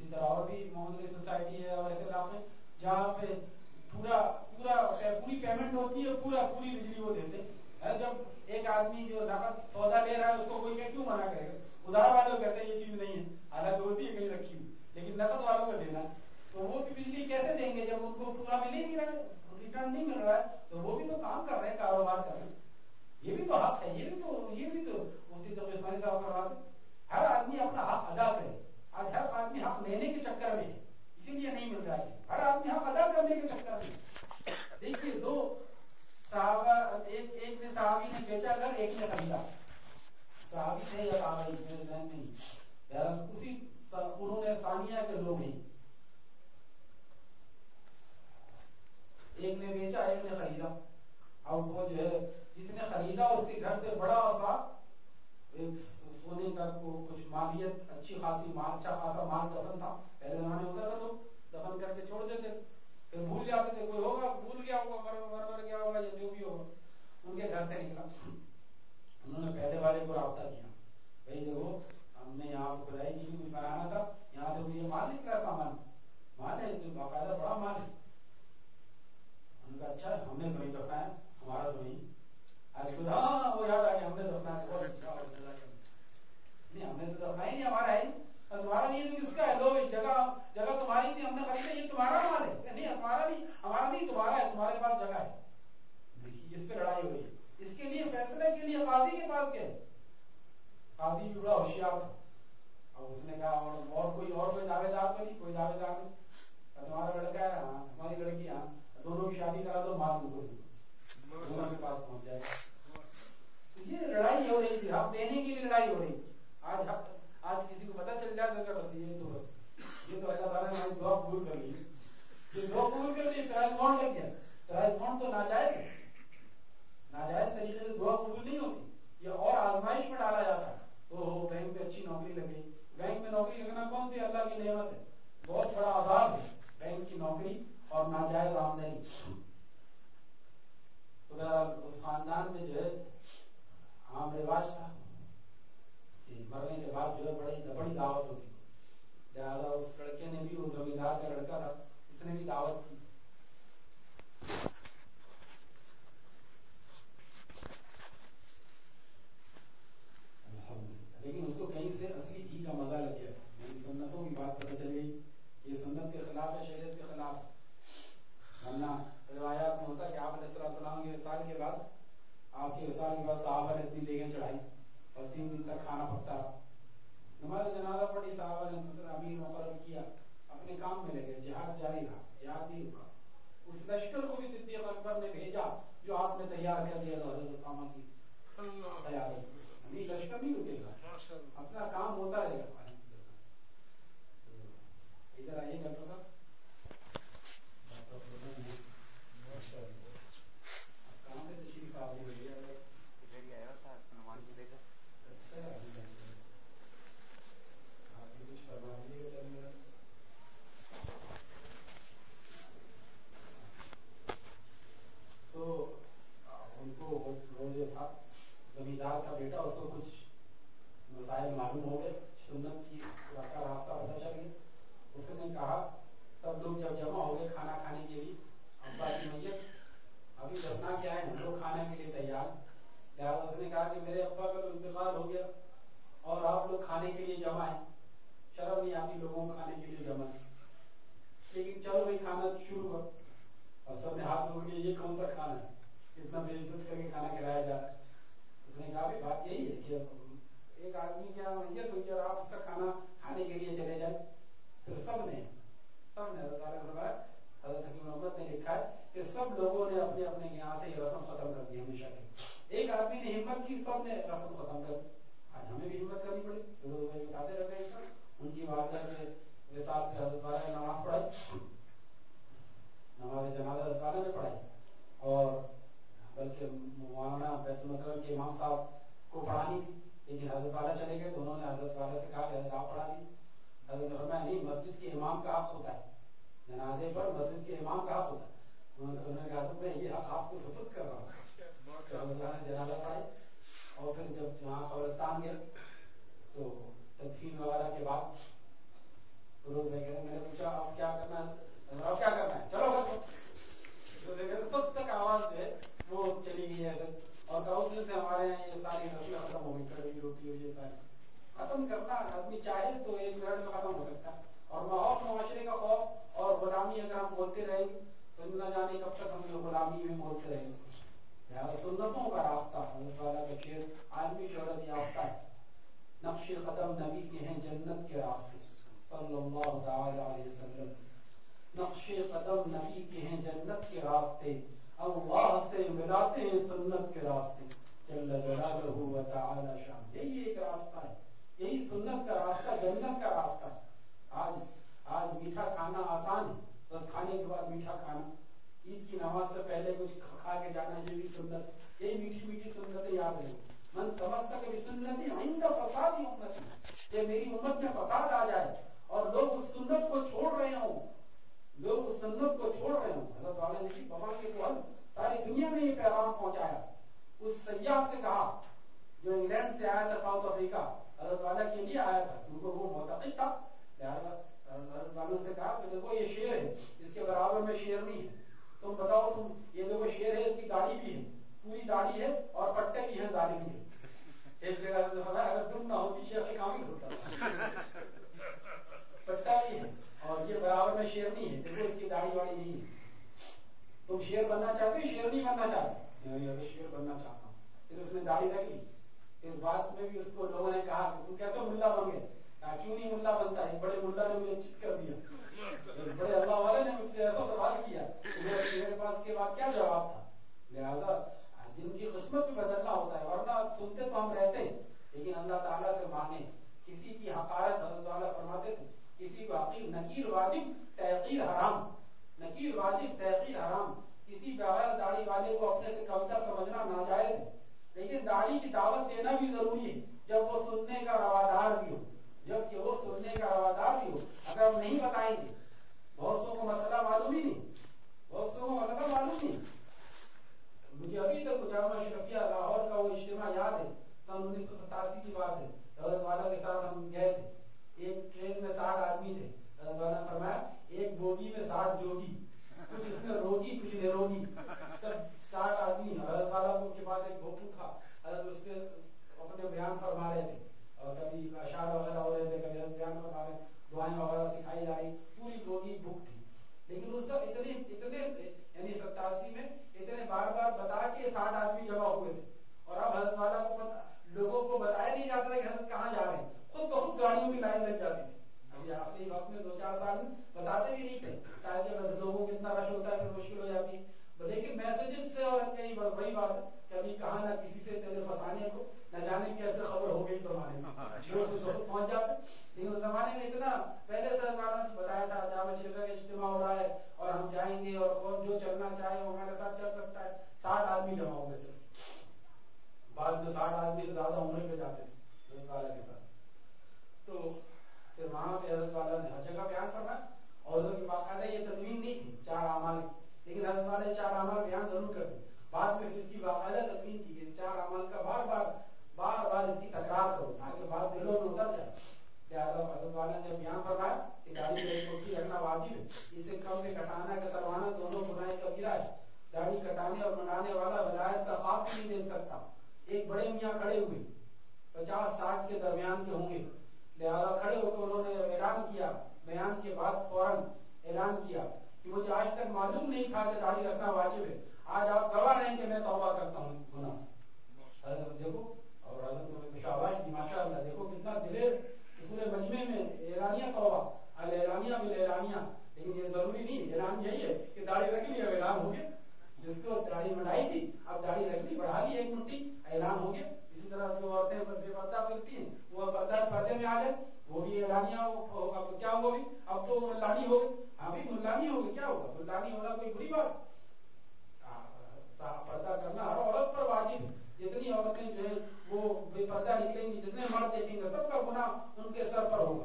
اسی طرح اور بھی محمد سوسائٹی ہے اور ایسے علاقے جہاں پہ پورا پورا پوری پیمنٹ ہوتی ہے پورا پوری بجلی وہ دیتے ہیں۔ جب ایک آدمی جو نقد سودا لے رہا ہے، اس کو کوئی کیوں منع کرے گا؟ ادھار والے کہتے ہیں، یہ چیز نہیں ہے۔ حالانکہ ہوتی ہے، کہیں رکھی ہوئی۔ لیکن نقد والوں کو دینا تو وہ بھی بجلی کیسے دیں گے؟ جب ان کو پورا مل ہی نہیں رہا ریٹرن نہیں مل رہا ہے، تو وہ بھی تو کام کر رہے ہیں، کاروبار کر رہے ہیں۔ یہ بھی تو حق ہے یہ بھی تو یہ بھی تو مفتی تو عثمانی صاحب کرواتے ہر آدمی اپنا حق ادا کرے آج ہر آدمی حق لینے کے چکر میں ہے اسی لیے نہیں مل رہا ہے ہر آدمی حق ادا کرنے کے چکر میں۔ دیکھیے، دو صحابہ، ایک ایک نے صحابی نے بیچا گھر، ایک نے خریدا۔ صحابی تھے یا صحابی میرے ذہن میں نہیں۔ اسی انہوں نے ثانیہ کے لوگ ہیں ایک نے بیچا، ایک نے خریدا۔ اب وہ جو ہے، جس نے خریدا، اس کے گھر سے بڑا سا ایک سونے کا کچھ مالیت، اچھی خاصی مال اچھا خاصا مال دفن تھا۔ پہلے زمانے ہوتا تھا لوگ دفن کر کے چھوڑ دیتے۔ پھر بھول جاتے تھے، کوئی ہوگا، بھول گیا ہوگا، مر مر مر گیا ہوگا یا جو بھی ہوگا، ان کے گھر سے نکلا۔ انہوں نے پہلے والے کو رابطہ کیا۔ بھائی دیکھو، ہم نے یہاں کھدائی کی کچھ بنانا تھا، یہاں سے مجھے مال نکلا سامان۔ مال ہے جو باقاعدہ بڑا مال ہے۔ ان کا اچھا ہم نے تو نہیں دفنایا ہمارا تو نہیں۔ آج خدا ہاں،, ہاں وہ یاد آ گیا، ہم نے دفنایا نہیں، ہم نے تو دفنایا نہیں، ہمارا ہے تمہارا نہیں تو کس کا ہے لو جگہ جگہ تمہاری تھی، ہم نے خریدا یہ تمہارا مال ہے۔ نہیں، ہمارا نہیں ہمارا نہیں، تمہارا ہے، تمہارے پاس جگہ ہے۔ دیکھیے، اس پہ لڑائی ہو رہی ہے۔ اس کے لیے فیصلے کے لیے قاضی کے پاس گئے۔ قاضی بھی بڑا ہوشیار تھا۔ اب اس نے کہا، اور کوئی اور کوئی دعوے دار تو نہیں؟ کوئی دعوے دار نہیں۔ تمہارا لڑکا ہے ہاں تمہاری لڑکی ہاں دونوں کی شادی کرا دو، مال دو۔ دونوں کے پاس پہنچ جائے۔ یہ لڑائی ہو رہی تھی، حق دینے کی لڑائی ہو رہی آج حق آج کسی کو پتا چل جائے تو بس یہ تو بس یہ تو اللہ تعالیٰ نے ہماری دعا قبول کر لی۔ یہ دعا قبول کر لی پرائز بانڈ لگ گیا۔ پرائز بانڈ تو ناجائز ہے۔ ناجائز طریقے سے دعا قبول نہیں ہوتی۔ یہ اور آزمائش میں ڈالا جاتا ہے۔ او بینک میں اچھی نوکری لگ گئی۔ بینک میں نوکری لگنا کون سی؟ اللہ کی نعمت ہے۔ بہت بڑا آزاد ہے بینک کی نوکری اور ناجائز آمدنی۔ تو اس خاندان میں جو ہے، عام رواج تھا۔ مرنے کے بعد جو ہے بڑی بڑی دعوت ہوتی۔ لہٰذا اس لڑکے نے بھی وہ زمیندار کا لڑکا تھا، اس نے بھی دعوت کی۔ کے ہیں جنت کے راستے صلی اللہ تعالی علیہ وسلم۔ نقش قدم نبی کے ہیں جنت کے راستے۔ اللہ سے ملاتے ہیں سنت کے راستے۔ جل جلالہ و تعالی شان۔ یہی ایک راستہ ہے۔ یہی سنت کا راستہ جنت کا راستہ ہے۔ آج آج میٹھا کھانا آسان ہے۔ بس کھانے کے بعد میٹھا کھانا۔ عید کی نماز سے پہلے کچھ کھا کے جانا یہ بھی سنت۔ یہ میٹھی میٹھی سنتیں یاد رہی من تمسک بسنتی عند فساد امتی۔ یہ میری امت میں فساد آ جائے اور لوگ اس سنت کو چھوڑ رہے ہوں۔ لوگ اس سنت کو چھوڑ رہے ہوں۔ اللہ تعالیٰ نے بابا کے کو ساری دنیا میں یہ پیغام پہنچایا۔ اس سیاح سے کہا، جو انگلینڈ سے آیا تھا ساؤتھ افریقہ اللہ تعالیٰ کے لیے آیا تھا۔ ان کو وہ معتقد تھا۔ حضرت تعالیٰ سے کہا کہ دیکھو یہ شیر ہے، اس کے برابر میں شیر نہیں ہے۔ تم بتاؤ تم، یہ دیکھو شیر ہے، اس کی داڑھی بھی ہے۔ پوری داڑھی ہے اور پٹے بھی ہیں داڑھی بھی ایک جگہ اگر تم نہ ہوتی شیر کامل ہوتا۔ پٹا بھی ہے اور یہ برابر میں شیر نہیں ہے، دیکھو اس کی داڑھی واڑی نہیں ہے۔ تم شیر بننا چاہتے ہو، شیر نہیں بننا چاہتے؟ میں شیر بننا چاہتا ہوں، پھر اس نے داڑھی رکھ لی پھر بعد میں بھی اس کو لوگوں نے کہا کہ تم کیسے ملا بن گئے کیوں نہیں ملا بنتا؟ ایک بڑے ملا نے مجھے چت کر دیا۔ بڑے اللہ والے نے مجھ سے ایسا سوال کیا۔ میرے پاس کے بعد کیا جواب تھا؟ لہذا جن کی قسمت بھی بدلنا ہوتا ہے، ورنہ سنتے تو ہم رہتے ہیں، لیکن اللہ تعالیٰ سے مانے کسی کی حقارت حضرت والا فرماتے تھے، کسی کو نکیر واجب، تحقیر حرام۔ نکیر واجب، تحقیر حرام۔ کسی بغیر داڑھی والے کو اپنے سے کمتر سمجھنا ناجائز ہے۔ لیکن داڑھی کی دعوت دینا بھی ضروری ہے، جب وہ سننے کا روادار بھی ہو۔ جبکہ وہ سننے کا روادار بھی ہو، اگر ہم نہیں بتائیں گے، بہت سو کو مسئلہ معلوم ہی نہیں۔ بہت سو کو مسئلہ معلوم نہیں۔ مجھے ابھی تک جامعہ شرفیہ لاہور کا وہ اجتماع یاد ہے۔ سن انیس سو ستاسی کی بات ہے۔ حضرت والا کے ساتھ ہم گئے تھے۔ ایک ٹرین میں ساٹھ آدمی تھے۔ حضرت والا فرمایا، ایک بوگی میں ساٹھ جوگی۔ کچھ اس میں روگی، کچھ نروگی سب ساٹھ آدمی حضرت والا کے پاس ایک بھوکو تھا۔ حضرت اس پہ اپنے بیان فرما رہے تھے۔ اور کبھی اشعار وغیرہ ہو رہے تھے، کبھی بیان فرما رہے دعائیں وغیرہ سکھائی جا رہی۔ پوری گوگی بک تھی۔ لیکن اس کا اتنے اتنے یعنی ستاسی میں اتنے بار بار بتا کے ساٹھ آدمی جمع ہوئے تھے۔ اور اب حضرت والا کو پتا لوگوں کو بتایا نہیں جاتا کہ حضرت کہاں جا رہے ہیں۔ خود بہت گاڑیوں کی لائن لگ جاتی تھی۔ ابھی آخری وقت میں دو چار سال بتاتے بھی نہیں تھے۔ تاکہ لوگوں کو اتنا رش ہوتا ہے پھر مشکل ہو جاتی لیکن میسجز سے اور کئی وہی بات ہے کبھی کہاں نہ کسی سے تیرے فسانے کو نہ جانے کیسے خبر ہو گئی میں پہنچ جاتے اس زمانے میں اتنا پہلے سے بتایا تھا جامع شریف کا اجتماع ہو رہا ہے اور ہم جائیں گے اور جو چلنا چاہے وہ ہمارے ساتھ چل سکتا ہے۔ ساٹھ آدمی جمع ہوئے صرف۔ بعد میں ساٹھ آدمی سے زیادہ عمرے پہ جاتے تھے والا کے ساتھ۔ تو پھر وہاں پہ حضرت والا نے ہر جگہ بیان کرنا اور ادھر کی باقاعدہ یہ تدوین نہیں تھی، چار اعمال۔ لیکن حضرت والے چار اعمال بیان ضرور کر دی۔ بعد میں اس کی باقاعدہ تدوین کی چار اعمال کا بار بار بار بار اس کی تکرار کرو، تاکہ بات دلوں میں اتر جائے لہٰذا حضرت والا نے بیان فرمایا کہ داڑھی کو رکھنا واجب ہے اسے کم میں کٹانا کتروانا دونوں گناہ کبیرہ ہے۔ داڑھی کٹانے اور منانے والا ولایت کا خواب نہیں دے سکتا۔ ایک بڑے میاں کھڑے ہوئے۔ پچاس ساٹھ کے درمیان کے ہوں گے۔ لہذا کھڑے ہو کے انہوں نے اعلان کیا، بیان کے بعد فوراً اعلان کیا کہ مجھے آج تک معلوم نہیں تھا کہ داڑھی رکھنا واجب ہے۔ آج آپ گواہ رہیں کہ میں توبہ کرتا ہوں۔ گناہ۔ دیکھو، اور حضرت دیکھو کتنا دلیر پورے مجمع میں اعلانیہ کا ہوا الاعلانیہ بالاعلانیہ لیکن یہ ضروری نہیں اعلان یہی ہے کہ داڑھی رکھ لی اب اعلان ہو گیا جس کو داڑھی منائی تھی اب داڑھی رکھ لی بڑھا لی ایک مٹھی اعلان ہو گیا اسی طرح جو عورتیں بے پردہ کرتی ہیں وہ پردہ پردے میں آ گئے وہ بھی اعلانیہ اب کیا ہوگا بھی اب تو ملانی ہو گئی ابھی ملانی ہوگی کیا ہوگا ملانی ہونا کوئی بری بات پردہ کرنا ہر عورت پر واجب جتنی عورتیں جو ہیں وہ بے پردہ نکلیں گی، جتنے مرد دیکھیں گے، سب کا گناہ ان کے سر پر ہوگا۔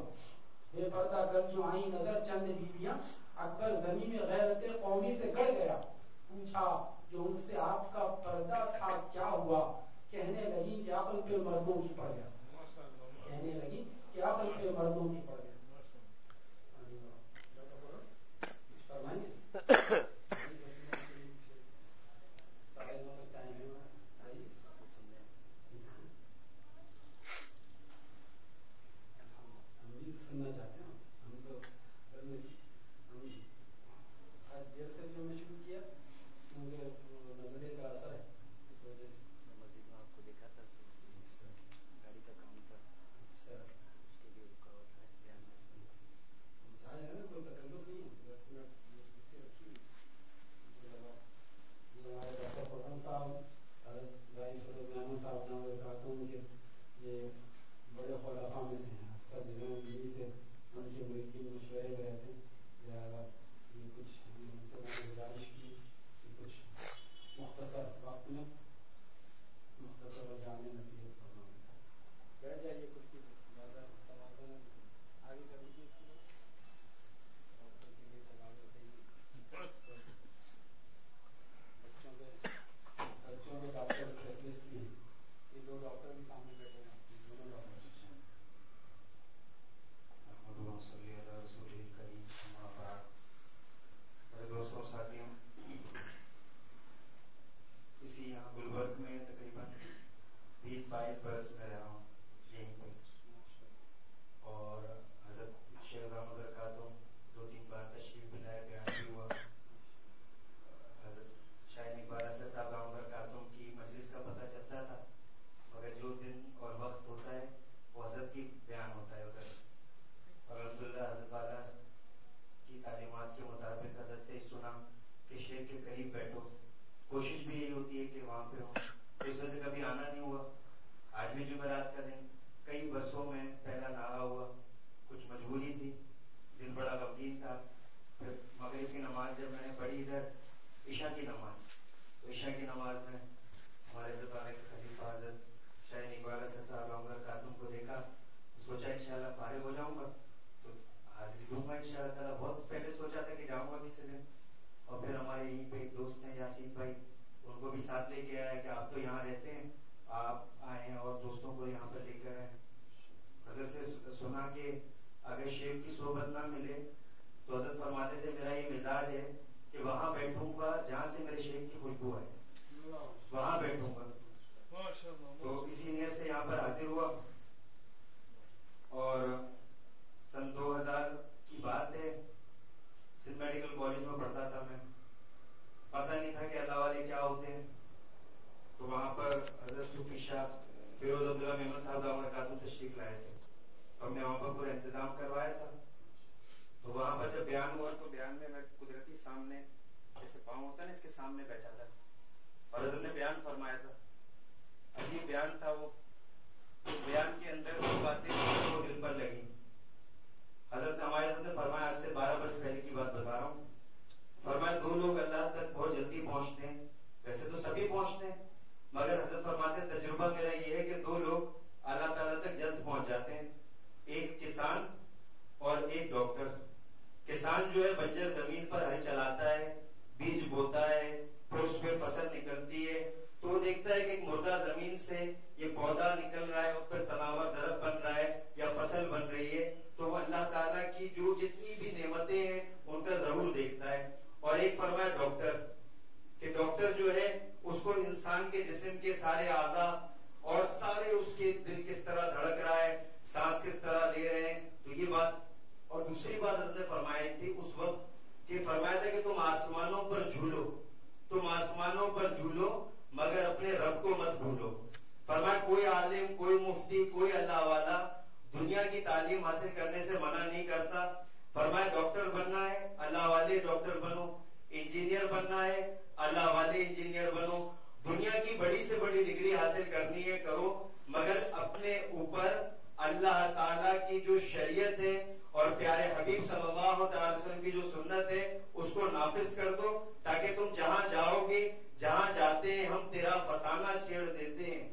بے پردہ کر جو آئی نظر چند بیویاں، اکبر زمین میں غیرت قومی سے گڑ گیا۔ پوچھا جو ان سے آپ کا پردہ تھا، کیا ہوا؟ کہنے لگی کہ عقل پہ مردوں کی پڑ گیا۔ کہنے لگی کہ عقل پہ مردوں کی پڑ گیا۔ فرمائیں گے چالیس برس میں رہا ہوں یہیں پر اور حضرت شیخ احمد خاتون دو تین بار تشریف بلایا گیا ہوا۔ حضرت شاہد اقبال اسد صاحب احمد خاتون کی مجلس کا پتہ چلتا تھا، مگر جو دن اور وقت ہوتا ہے وہ حضرت کی بیان ہوتا ہے ادھر۔ اور عبداللہ حضرت والا کی تعلیمات کے مطابق حضرت سے سنا کہ شیخ کے قریب بیٹھو۔ کوشش بھی یہی ہوتی ہے کہ وہاں پہ ہوں۔ اس وجہ سے کبھی آنا نہیں ہوا۔ آج بھی جمعرات کا نہیں کئی برسوں میں پہلا نہا ہوا، کچھ مجبوری تھی، دل بڑا غمگین تھا۔ پھر مغرب کی نماز جب میں نے پڑھی، ادھر عشاء کی نماز۔ عشاء کی نماز میں ہمارے زبان کے خلیفہ حضرت شاہ اقبال سے صاحب عمر خاتون کو دیکھا۔ سوچا انشاءاللہ فارغ ہو جاؤں گا۔ تو حاضری دوں گا انشاءاللہ تعالیٰ۔ بہت پہلے سوچا تھا کہ جاؤں گا کسی دن۔ اور پھر ہمارے یہیں پہ ایک دوست ہیں، یاسین بھائی، ان کو بھی ساتھ لے کے آیا کہ آپ تو یہاں رہتے ہیں۔ آپ آئے ہیں اور دوستوں کو یہاں پر لے کر آئے حضرت سے سنا کہ اگر شیخ کی صحبت نہ ملے تو حضرت فرماتے تھے، میرا یہ مزاج ہے کہ وہاں بیٹھوں گا جہاں سے میرے شیخ کی خوشبو آئے۔ وہاں بیٹھوں گا۔ تو اسی نیت سے یہاں پر حاضر ہوا۔ اور سن دو ہزار کی بات ہے، سندھ میڈیکل کالج میں پڑھتا تھا میں۔ پتہ نہیں تھا کہ اللہ والے کیا ہوتے ہیں۔ تو وہاں پر حضرت صوفی شاہ فیروز عبداللہ محمد صاحب دعوت خاتون تشریف لائے تھے۔ ہم نے وہاں پر پورا انتظام کروایا تھا۔ تو وہاں پر جب بیان ہوا تو بیان میں میں قدرتی سامنے جیسے پاؤں ہوتا نا، اس کے سامنے بیٹھا تھا۔ اور حضرت نے بیان فرمایا تھا۔ عجیب بیان تھا وہ۔ اس بیان کے اندر وہ باتیں وہ دل پر لگی حضرت ہمارے حضرت نے فرمایا آج سے بارہ برس پہلے کی بات بتا رہا ہوں۔ فرمایا، دو لوگ اللہ تک بہت جلدی پہنچتے ہیں۔ ویسے تو سبھی پہنچتے ہیں۔ مگر حضرت فرماتے ہیں تجربہ میرا یہ ہے کہ دو لوگ اللہ تعالیٰ تک جلد پہنچ جاتے ہیں۔ ایک کسان اور ایک ڈاکٹر۔ کسان جو ہے بنجر زمین پر ہل چلاتا ہے، بیج بوتا ہے پھر اس پہ فصل نکلتی ہے۔ تو وہ دیکھتا ہے کہ ایک مردہ زمین سے یہ پودا نکل رہا ہے، اس پھر تناور درخت بن رہا ہے یا فصل بن رہی ہے۔ تو وہ اللہ تعالیٰ کی جو جتنی بھی نعمتیں ہیں، ان کا ضرور دیکھتا ہے۔ اور ایک فرمایا، ڈاکٹر کہ ڈاکٹر جو ہے، اس کو انسان کے جسم کے سارے اعضا اور سارے اس کے دل کس طرح دھڑک رہا ہے، سانس کس طرح لے رہے ہیں، تو یہ بات۔ اور دوسری بات حضرت نے فرمائی تھی اس وقت کہ فرمایا تھا کہ تم آسمانوں پر جھولو، تم آسمانوں پر جھولو، مگر اپنے رب کو مت بھولو۔ فرمایا، کوئی عالم، کوئی مفتی، کوئی اللہ والا دنیا کی تعلیم حاصل کرنے سے منع نہیں کرتا۔ فرمایا، ڈاکٹر بننا ہے، اللہ والے ڈاکٹر بنو، انجینئر بننا ہے اللہ والے انجینئر بنو، دنیا کی بڑی سے بڑی ڈگری حاصل کرنی ہے، کرو، مگر اپنے اوپر اللہ تعالی کی جو شریعت ہے اور پیارے حبیب صلی اللہ تعالی وسلم کی جو سنت ہے، اس کو نافذ کر دو، تاکہ تم جہاں جاؤ گے، جہاں جاتے ہیں ہم تیرا فسانہ چھیڑ دیتے ہیں۔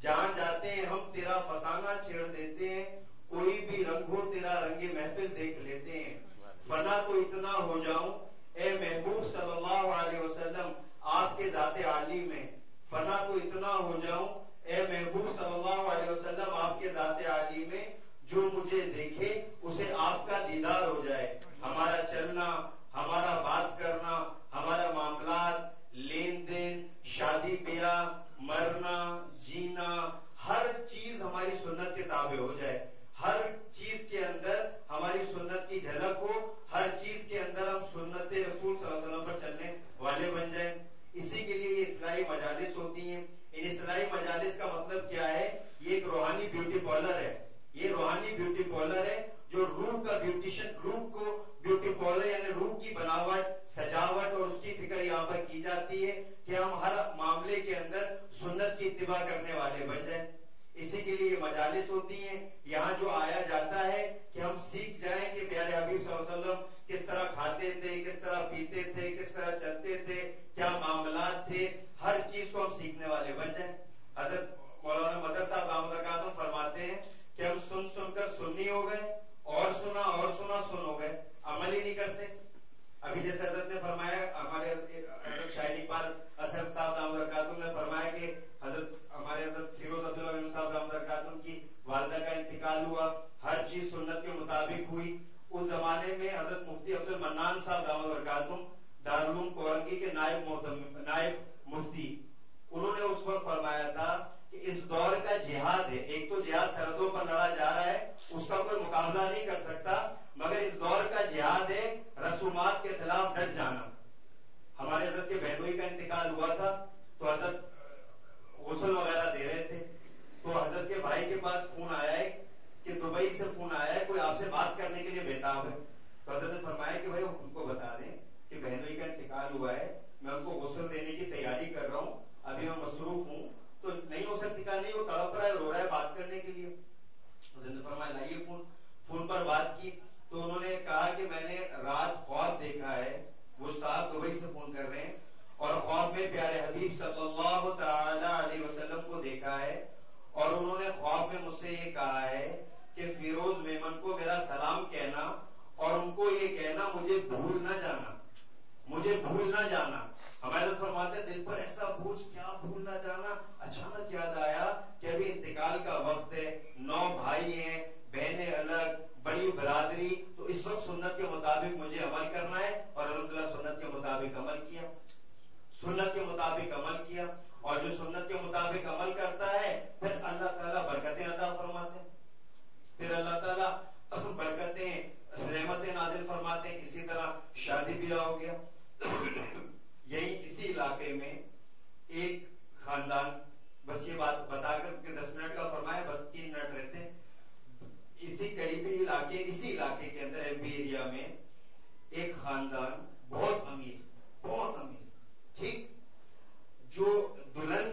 جہاں جاتے ہیں ہم تیرا فسانہ چھیڑ دیتے ہیں، کوئی بھی رنگ ہو تیرا رنگ محفل دیکھ لیتے ہیں۔ فنا تو اتنا ہو جاؤں اے محبوب صلی اللہ علیہ وسلم، آپ کے ذات عالی میں فنا تو اتنا ہو جاؤں، اے محبوب صلی اللہ علیہ وسلم، آپ کے ذات عالی میں جو مجھے دیکھے، اسے آپ کا دیدار ہو جائے۔ ہمارا چلنا، ہمارا بات کرنا، ہمارا معاملات، لین دین، شادی بیاہ، مرنا، جینا، ہر چیز ہماری سنت کے تابع ہو جائے۔ ہر چیز کے اندر ہماری سنت کی جھلک ہو، ہر چیز کے اندر ہم سنت رسول صلی اللہ علیہ وسلم پر چلنے والے بن جائیں۔ اسی کے لیے یہ اصلاحی مجالس ہوتی ہیں۔ ان اصلاحی مجالس کا مطلب کیا ہے؟ یہ ایک روحانی بیوٹی پارلر ہے۔ یہ روحانی بیوٹی پارلر ہے جو روح کا بیوٹیشن روح کو بیوٹی پارلر یعنی روح کی بناوٹ، سجاوٹ اور اس کی فکر یہاں پر کی جاتی ہے کہ ہم ہر معاملے کے اندر سنت کی اتباع کرنے والے بن جائیں۔ اسی کے لیے مجالس ہوتی ہیں۔ یہاں جو آیا جاتا ہے کہ ہم سیکھ جائیں کہ پیارے حبیب صلی اللہ علیہ وسلم کس طرح کھاتے تھے، کس طرح پیتے تھے، کس طرح چلتے تھے، کیا معاملات تھے، ہر چیز کو ہم سیکھنے والے بن جائیں۔ حضرت مولانا مظہر صاحب احمد فرماتے ہیں کہ ہم سن سن کر سننی ہو گئے، اور سنا اور سنا سن ہو گئے، عمل ہی نہیں کرتے۔ ابھی جیسے حضرت نے فرمایا، ہمارے حضرت شاہد اقبال اسد صاحب دام نے فرمایا کہ حضرت ہمارے حضرت فیروز عبداللہ صاحب دام کی والدہ کا انتقال ہوا، ہر چیز سنت کے مطابق ہوئی۔ اس زمانے میں حضرت مفتی عبد المنان صاحب دام برکاتم دارالعلوم کورنگی کے نائب نائب مفتی، انہوں نے اس وقت فرمایا تھا کہ اس دور کا جہاد ہے۔ ایک تو جہاد سرحدوں پر لڑا جا رہا ہے، اس کا کوئی مقابلہ نہیں کر سکتا، مگر اس دور کا جہاد ہے رسومات کے جانا ہمارے حضرت کے بہنوئی کا انتقال ہوا تھا، تو حضرت غسل وغیرہ دے رہے تھے۔ تو حضرت کے بھائی کے پاس فون آیا ہے کہ دبئی سے فون آیا ہے، کوئی آپ سے بات کرنے کے لیے بےتاب ہے۔ تو حضرت نے فرمایا کہ بھائی ان کو بتا دیں کہ بہنوئی کا انتقال ہوا ہے، میں ان کو غسل دینے کی تیاری کر رہا ہوں۔ ابھی میں مصروف ہوں، تو نہیں ہو سکتی کا نہیں وہ تڑپ رہا ہے، رو رہا ہے بات کرنے کے لیے۔ حضرت نے فرمایا، لائیے فون۔ فون پر بات کی۔ تو انہوں نے کہا کہ میں نے رات خواب دیکھا ہے وہ صاحب دبئی سے فون کر رہے ہیں، اور خواب میں پیارے حبیب صلی اللہ تعالی علیہ وسلم کو دیکھا ہے، اور انہوں نے خواب میں مجھ سے یہ کہا ہے کہ فیروز میمن کو میرا سلام کہنا، اور ان کو یہ کہنا، مجھے بھول نہ جانا، مجھے بھول نہ جانا۔ ہمارے فرماتے دل پر ایسا بوجھ کیا بھول نہ جانا؟ اچانک یاد آیا کہ ابھی انتقال کا وقت ہے، نو بھائی ہیں، بہنیں الگ بڑی برادری، تو اس وقت سنت کے مطابق مجھے عمل کرنا ہے اور الحمد للہ سنت کے مطابق عمل کیا۔ سنت کے مطابق عمل کیا۔ اور جو سنت کے مطابق عمل کرتا ہے، پھر اللہ تعالیٰ برکتیں عطا فرماتے ہیں۔ پھر اللہ تعالیٰ برکتیں، رحمتیں نازل فرماتے ہیں۔ اسی طرح شادی بیاہ ہو گیا۔ یہی اسی علاقے میں ایک خاندان، بس یہ بات بتا کر دس منٹ کا فرمایا، بس تین منٹ رہتے ہیں۔ اسی قریبی علاقے، اسی علاقے کے اندر ایم پی ایریا میں ایک خاندان، بہت امیر بہت امیر، ٹھیک؟ جو دلہن،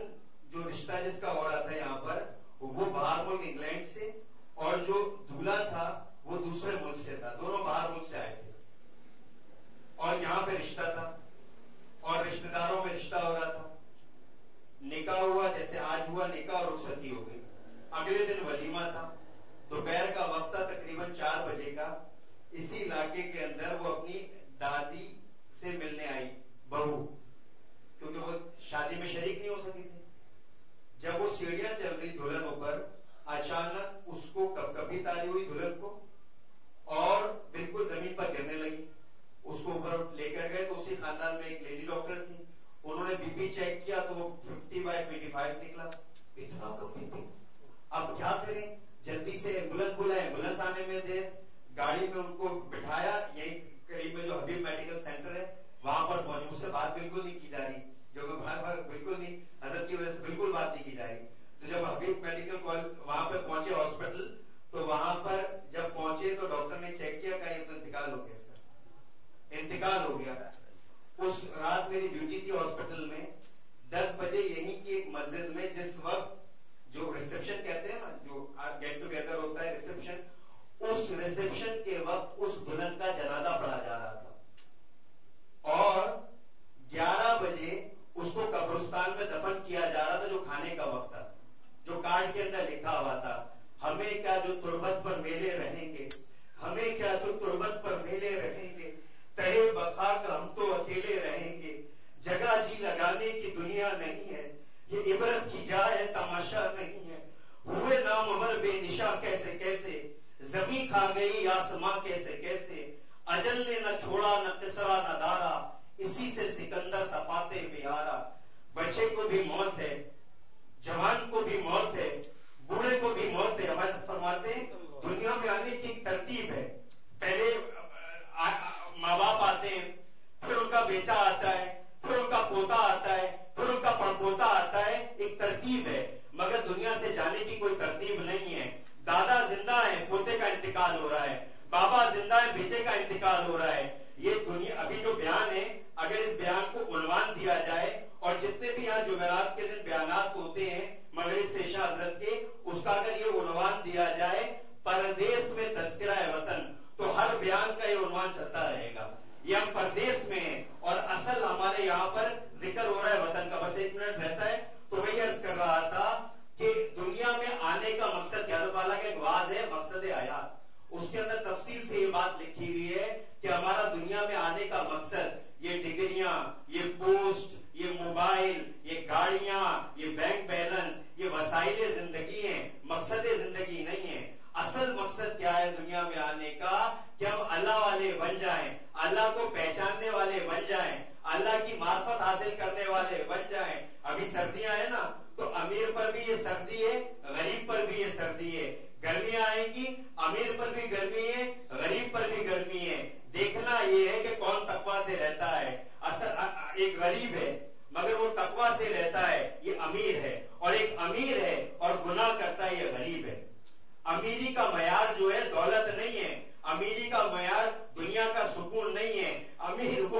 جو رشتہ جس کا ہو رہا تھا یہاں پر، وہ باہر ملک، انگلینڈ سے، اور جو دلہا تھا، وہ دوسرے ملک سے تھا، دونوں باہر ملک سے آئے تھے۔ اور یہاں پہ رشتہ تھا، اور رشتہ داروں میں رشتہ ہو رہا تھا۔ نکاح ہوا جیسے آج ہوا، نکاح اور رخصتی ہو گئی۔ اگلے دن ولیمہ تھا۔ دوپہر کا وقت تھا تقریباً چار بجے کا اسی علاقے کے اندر وہ اپنی دادی سے ملنے آئی، بہو، کیونکہ وہ شادی میں شریک نہیں ہو سکی تھی جب وہ سیڑھیاں چل رہی دلہن اوپر، اچانک اس کو کب کبھی تاری ہوئی دلہن کو اور بالکل زمین پر گرنے لگی۔ اس کو اوپر لے کر گئے تو اسی خاندان میں ایک لیڈی سردی ہے۔ گرمیاں آئے گی، امیر پر بھی گرمی ہے، غریب پر بھی گرمی ہے۔ دیکھنا یہ ہے کہ کون تقوا سے رہتا ہے۔ اصل ایک غریب ہے، مگر وہ تقوا سے رہتا ہے۔ یہ امیر ہے اور ایک امیر ہے اور گناہ کرتا ہے یہ غریب ہے۔ امیری کا معیار جو ہے دولت نہیں ہے۔ امیری کا معیار دنیا کا سکون نہیں ہے۔ امیر وہ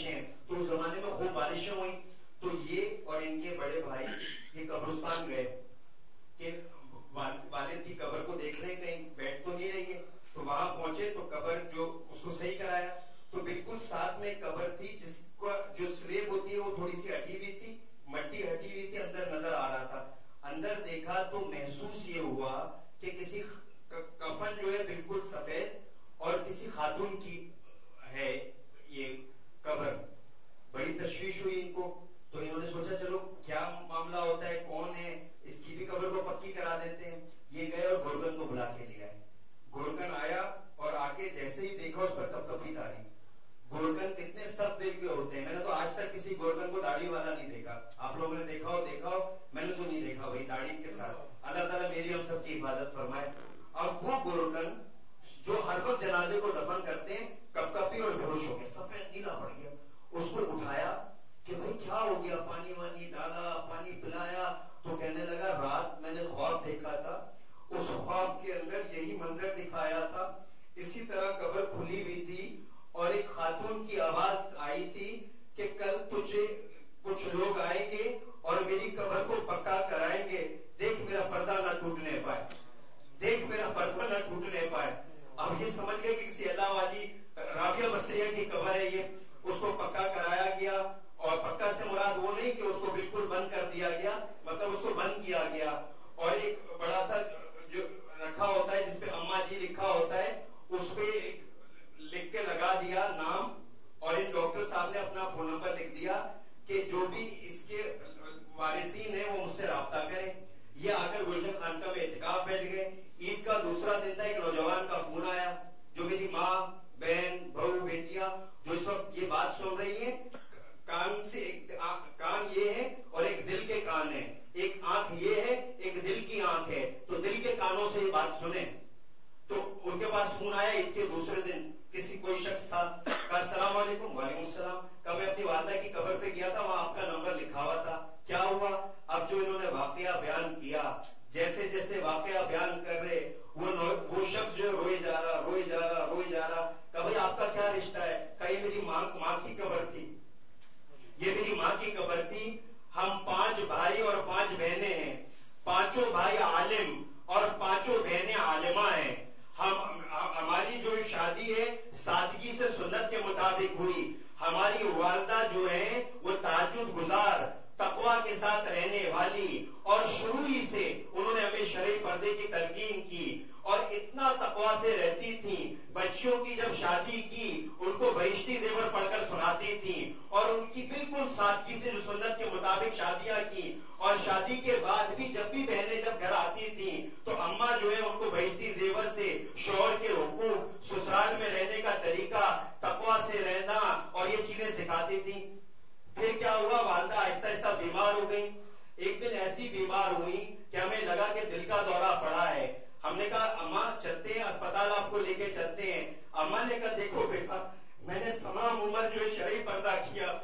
بارشیں ہیں۔ تو اس زمانے میں خوب بارشیں ہوئیں۔ تو یہ اور ان کے بڑے بھائی یہ قبرستان گئے۔ دن تھا ایک نوجوان کا فون آیا، جو میری ماں، بہن، بہو، بیٹیاں، جو اس وقت یہ بات سن رہی ہیں، کان سے کان یہ ہے اور ایک دل کے کان ہے۔ ایک آنکھ یہ ہے، ایک دل کی آنکھ ہے۔ تو دل کے کانوں سے یہ بات سنیں۔ تو ان کے پاس فون آیا اس کے دوسرے دن۔ کسی، کوئی شخص تھا، کہا، السلام علیکم، وعلیکم السلام۔ کہا، میں اپنی والدہ کی قبر پہ گیا تھا، وہاں آپ کا نمبر لکھا ہوا تھا۔ کیا ہوا؟ اب جو انہوں نے back here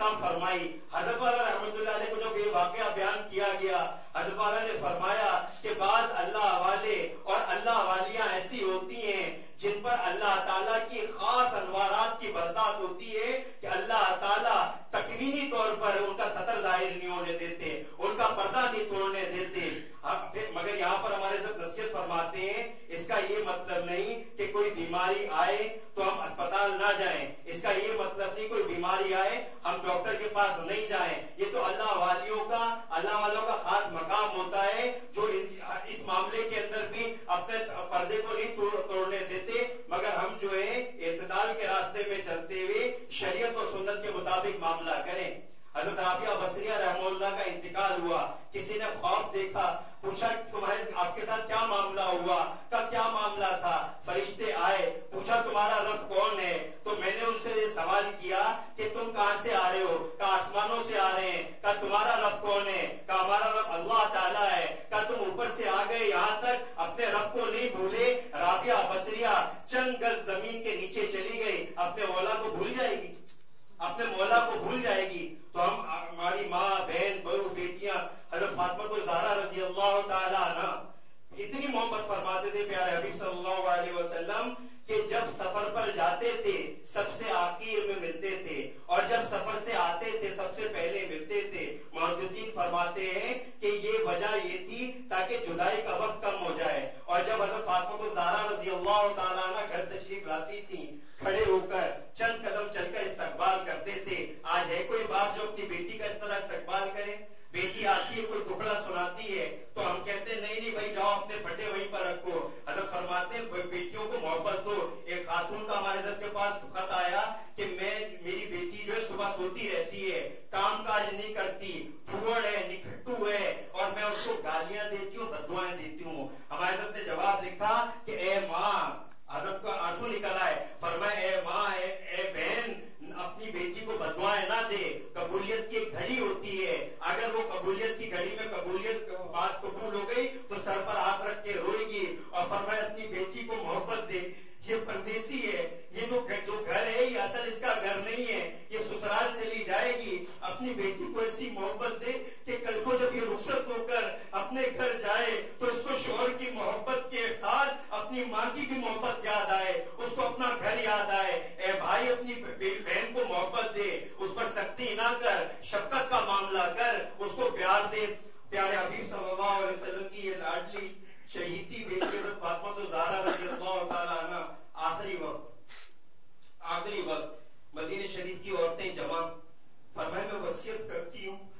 عطا فرمائی۔ حضرت والا 那是内在 اپنے مولا کو بھول جائے گی۔ اپنے مولا کو بھول جائے گی۔ تو ہم، ہماری ماں، بہن بہو بیٹیاں، حضرت فاطمہ کو زہرا رضی اللہ تعالی عنہ اتنی محبت فرماتے تھے، پیارے حبیب صلی اللہ علیہ وسلم، کہ جب سفر پر جاتے تھے، سب سے آخر میں ملتے تھے، اور جب سفر سے آتے تھے، سب سے پہلے ملتے تھے محدودین فرماتے ہیں کہ یہ وجہ یہ تھی تاکہ جدائی کا وقت کا قبولیت کی ایک گھڑی ہوتی ہے۔ اگر وہ قبولیت کی گھڑی میں قبولیت بات قبول ہو گئی تو سر پر ہاتھ رکھ کے روئے گی اور فرمایا اپنی بیٹی کو محبت دے۔ یہ پردیسی ہے، یہ جو conseguiu.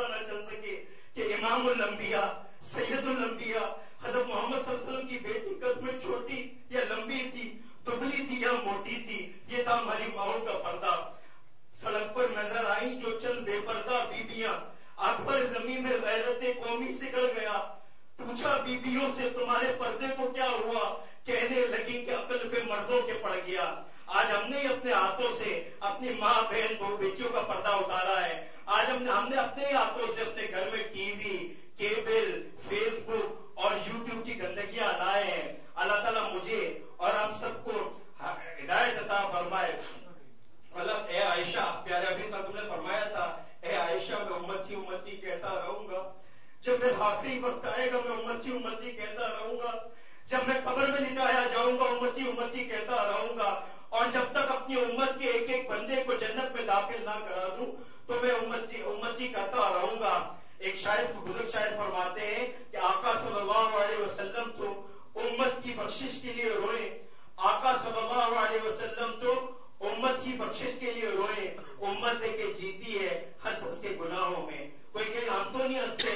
گا ایک شاعر بزرگ شاعر فرماتے ہیں کہ آقا صلی اللہ علیہ وسلم تو امت کی بخشش کے لیے روئے۔ آقا صلی اللہ علیہ وسلم تو امت کی بخشش کے لیے روئے۔ امت ہے کہ جیتی ہے ہنس ہنس کے گناہوں میں۔ کوئی کہ ہم تو نہیں ہنستے،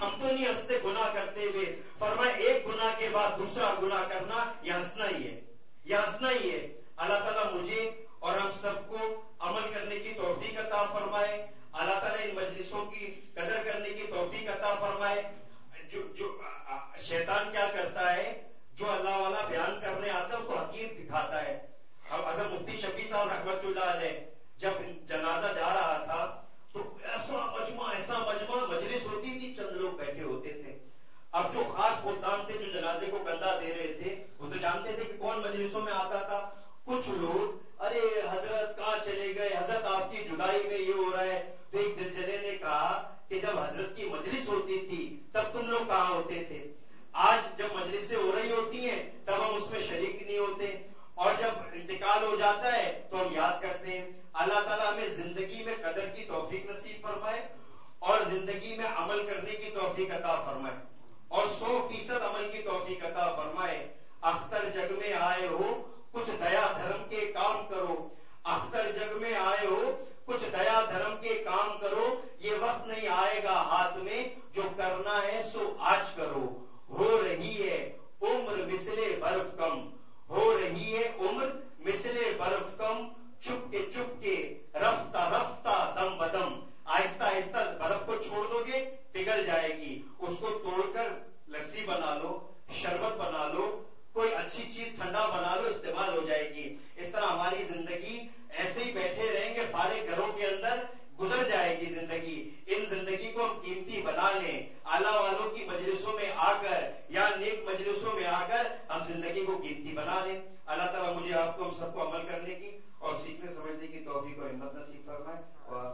ہم تو نہیں ہنستے گناہ کرتے ہوئے۔ فرمایا ایک گناہ کے بعد دوسرا گناہ کرنا، یہ ہنسنا ہی ہے۔ یہ ہنسنا ہی ہے۔ اللہ تعالیٰ مجھے اور ہم سب کو عمل کرنے کی توفیق عطا فرمائے۔ اللہ تعالیٰ ان مجلسوں کی قدر کرنے کی توفیق عطا فرمائے۔ جو, جو شیطان کیا کرتا ہے؟ جو اللہ والا بیان کرنے آتا ہے اس کو حقیق دکھاتا ہے۔ اب اظہر مفتی شفیع صاحب رحمت اللہ علیہ جب جنازہ جا رہا تھا تو ایسا مجمع ایسا مجمع مجلس ہوتی تھی چند لوگ بیٹھے ہوتے تھے۔ اب جو خاص خوردان تھے جو جنازے کو گندا دے رہے تھے وہ تو جانتے تھے کہ کون مجلسوں میں آتا تھا۔ کچھ لوگ ارے حضرت کہاں چلے گئے؟ حضرت آپ کی جدائی میں یہ ہو رہا ہے۔ تو ایک دلجلے نے کہا کہ جب حضرت کی مجلس ہوتی تھی، تب تم لوگ کہاں ہوتے تھے؟ آج جب مجلسیں ہو رہی ہوتی ہیں، تب ہم اس میں شریک نہیں ہوتے۔ اور جب انتقال ہو جاتا ہے، تو ہم یاد کرتے ہیں۔ اللہ تعالیٰ ہمیں زندگی میں قدر کی توفیق نصیب فرمائے اور زندگی میں عمل کرنے کی توفیق عطا فرمائے۔ اور سو فیصد عمل کی توفیق عطا فرمائے۔ اختر جگ میں آئے ہو کچھ دیا دھرم کے کام کرو۔ اختر جگ میں آئے ہو، کچھ دیا دھرم کے کام کرو۔ یہ وقت نہیں آئے گا ہاتھ میں، جو کرنا ہے سو آج کرو۔ ہو رہی ہے عمر مسلے برف کم۔ ہو رہی ہے عمر مسلے برف کم۔ چپ کے چپ کے رفتہ رفتہ دم بدم۔ آہستہ آہستہ برف کو چھوڑ دو گے، پگھل جائے گی۔ اس کو توڑ کر لسی بنا لو، شربت بنا لو کوئی اچھی چیز ٹھنڈا بنا لو، استعمال ہو جائے گی۔ اس طرح ہماری زندگی ایسے ہی بیٹھے رہیں گے فارغ گھروں کے اندر گزر جائے گی زندگی۔ ان زندگی کو ہم قیمتی بنا لیں۔ اللہ والوں کی مجلسوں میں آ کر یا نیک مجلسوں میں آ کر ہم زندگی کو قیمتی بنا لیں۔ اللہ تعالیٰ مجھے آپ کو، ہم سب کو عمل کرنے کی اور سیکھنے سمجھنے کی توفیق اور ہمت نصیب فرمائے۔ اور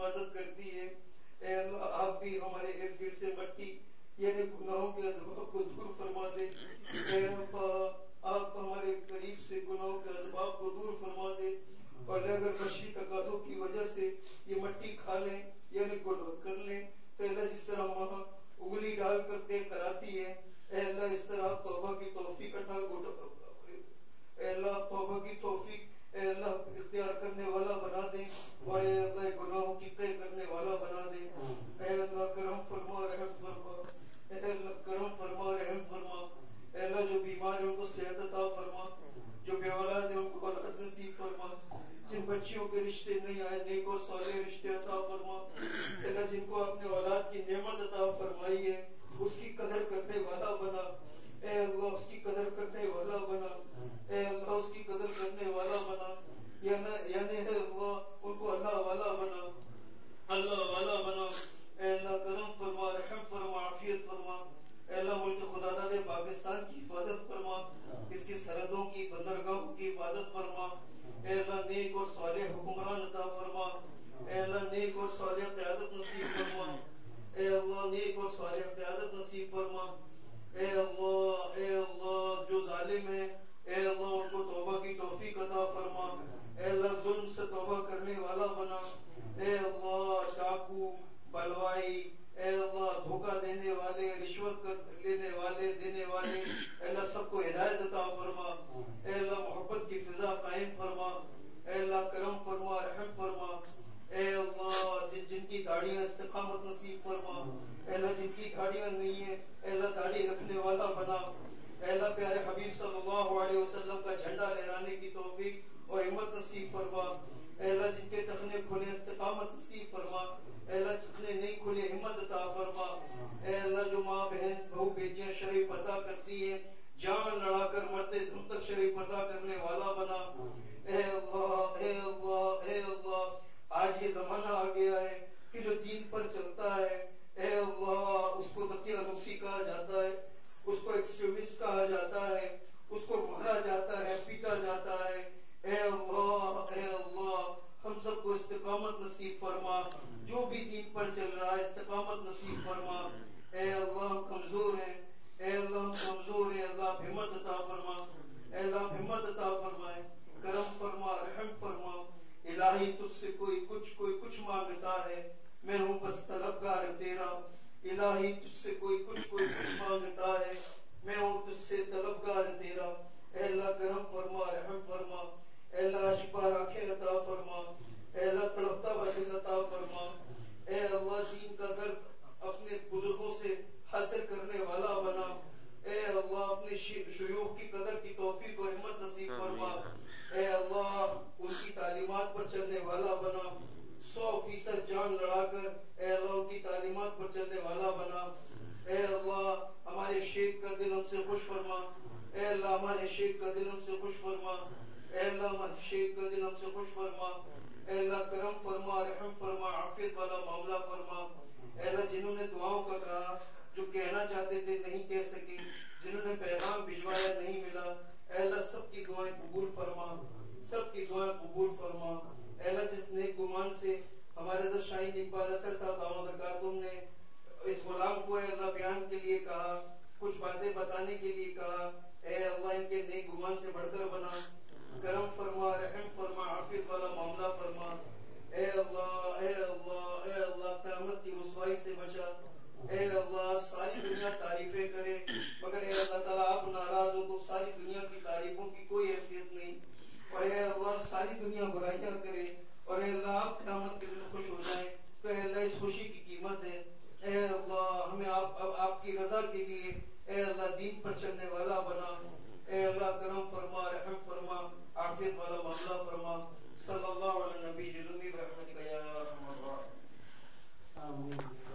حفاظت کرتی ہے۔ اے اللہ، آپ بھی ہمارے ارد گرد سے مٹی یعنی گناہوں کے اسباب کو دور فرما دے۔ اے اللہ آپ ہمارے قریب سے گناہوں کے اسباب کو دور فرما دے۔ اور اگر بشی تقاضوں کی وجہ سے یہ مٹی کھا لیں یعنی گناہ کر لیں، تو اللہ جس طرح وہاں اگلی ڈال کر دے کراتی ہے، اے اللہ اس طرح توبہ کی توفیق اٹھا عطا اے اللہ توبہ کی توفیق اے اللہ اختیار کرنے والا بنا دے بڑے اللہ گناہوں کی طے کرنے والا بنا دے۔ اے اللہ کرم فرما، رحم فرما۔ اے اللہ کرم فرما، رحم فرما۔ اے اللہ جو بیمار ہیں ان کو صحت عطا فرما، جو بے اولاد ہیں ان کو اولاد نصیب فرما۔ جن بچیوں کے رشتے نہیں آئے، نیک اور صالح رشتے عطا فرما۔ اے اللہ جن کو اپنے اولاد کی نعمت عطا فرمائی ہے، اس کی قدر کرنے والا بنا۔ اے اللہ اس کی قدر کرنے والا بنا۔ اے اللہ اس کی قدر کرنے والا بنا یعنی اے اللہ، ان کو اللہ والا بنا اللہ والا بنا اے اللہ کرم فرما، رحم فرما، عافیت فرما۔ اے اللہ ملک خدا داد پاکستان کی حفاظت فرما۔ اس کی سرحدوں کی، بندرگاہوں کی حفاظت فرما۔ اے اللہ نیک اور صالح حکمران عطا فرما۔ اے اللہ نیک اور صالح قیادت نصیب فرما۔ اے اللہ نیک اور صالح قیادت نصیب فرما۔ اے اللہ اے اللہ جو ظالم ہے اے اللہ ان کو توبہ کی توفیق عطا فرما اے اللہ ظلم سے توبہ کرنے والا بنا اے اللہ چاقو بلوائی اے اللہ دھوکہ دینے والے رشوت لینے والے دینے والے اے اللہ سب کو ہدایت عطا فرما اے اللہ محبت کی فضا قائم فرما اے اللہ کرم فرما رحم فرما اے اللہ جن جن کی داڑیاں استقامت نصیب فرما اے اللہ جن کی داڑیاں نہیں ہیں اے اللہ داڑھی رکھنے والا بنا اے اللہ پیارے حبیب صلی اللہ علیہ وسلم کا جھنڈا لہرانے کی توفیق اور ہمت نصیب فرما۔ اے اللہ جن کے تخنے کھلے، استقامت نصیب فرما۔ اے اللہ نہیں کھلے، ہمت عطا فرما۔ اے اللہ جو ماں بہن، بہو بیٹیاں شریف پردہ کرتی ہیں، جان لڑا کر مرتے دم تک شریف پردہ کرنے والا بنا۔ اے اللہ اے اللہ اے اللہ، آج یہ زمانہ آ گیا ہے کہ جو دین پر چلتا ہے، اے اللہ اس کو تقیہ روسی کہا جاتا ہے اس کو ایکسٹریمسٹ کہا جاتا ہے اس کو مارا جاتا ہے پیٹا جاتا ہے اے اللہ اے اللہ ہم سب کو استقامت نصیب فرما جو بھی دین پر چل رہا ہے استقامت نصیب فرما اے اللہ کمزور ہے اے اللہ کمزور ہے اللہ ہمت عطا فرما اے اللہ ہمت عطا فرمائے کرم فرما رحم فرما الہی تجھ سے کوئی کچھ کوئی کچھ مانگتا ہے میں ہوں بس طلبگار تیرا الہی تجھ سے کوئی کچھ کوئی کچھ مانگتا ہے۔ میں ہوں تجھ سے طلبگار تیرا۔ اے اللہ کرم فرما رحم فرما۔ اے اللہ شفا رکھے عطا فرما۔ اے اللہ تڑپتا بدل عطا فرما۔ اے اللہ دین کا درد اپنے بزرگوں سے حاصل کرنے والا بنا۔ اے اللہ اپنے شیوخ کی قدر کی توفیق و ہمت نصیب فرما۔ اے اللہ ان کی تعلیمات پر چلنے والا بنا۔ سو فیصد جان لڑا کر اے اللہ ان کی تعلیمات پر چلنے والا بنا۔ اے اللہ، ہمارے شیخ کا دل ہم سے خوش فرما۔ اے اللہ، ہمارے شیخ کا دل ہم سے خوش فرما۔ اے اللہ، ہمارے شیخ کا دل ہم سے خوش فرما۔ اے اللہ، کرم فرما، رحم فرما، عافیت والا معاملہ فرما۔ اے اللہ، جنہوں نے دعاؤں کا کہا، جو کہنا چاہتے تھے نہیں کہہ سکے، جنہوں نے پیغام بھجوایا نہیں ملا، اے اللہ، سب کی دعائیں قبول فرما۔ سب کی دعائیں قبول فرما۔ اے اللہ، جس نیک گمان سے ہمارے حضرت شاہین اقبال اثر صاحب دعوت برکاتم نے اس غلام کو اے اللہ بیان کے لیے کہا، کچھ باتیں بتانے کے لیے کہا، اے اللہ ان کے نیک گمان سے بڑھ کر بنا کرم فرما، رحم فرما، عافیت والا معاملہ فرما۔ اے اللہ اے اللہ اے اللہ، قیامت کی رسوائی سے بچا۔ اے اللہ، ساری دنیا تعریفیں کرے۔ مگر اے اللہ تعالیٰ، آپ ناراض ہو تو ساری دنیا کی تعریفوں کی کوئی حیثیت نہیں۔ اور اے اللہ، ساری دنیا برائیاں کرے۔ اور اے اللہ، آپ قیامت کے دن خوش ہو جائیں۔ تو اے اللہ، اس خوشی کی قیمت ہے اے اللہ، ہمیں آپ آپ کی رضا کے لیے اے اللہ دین پر چلنے والا بنا۔ اے اللہ، کرم فرما، رحم فرما، عافیت والا معاملہ فرما۔ صلی اللہ علیہ نبی جلومی برحمتک، یا رحمت اللہ۔ آمین۔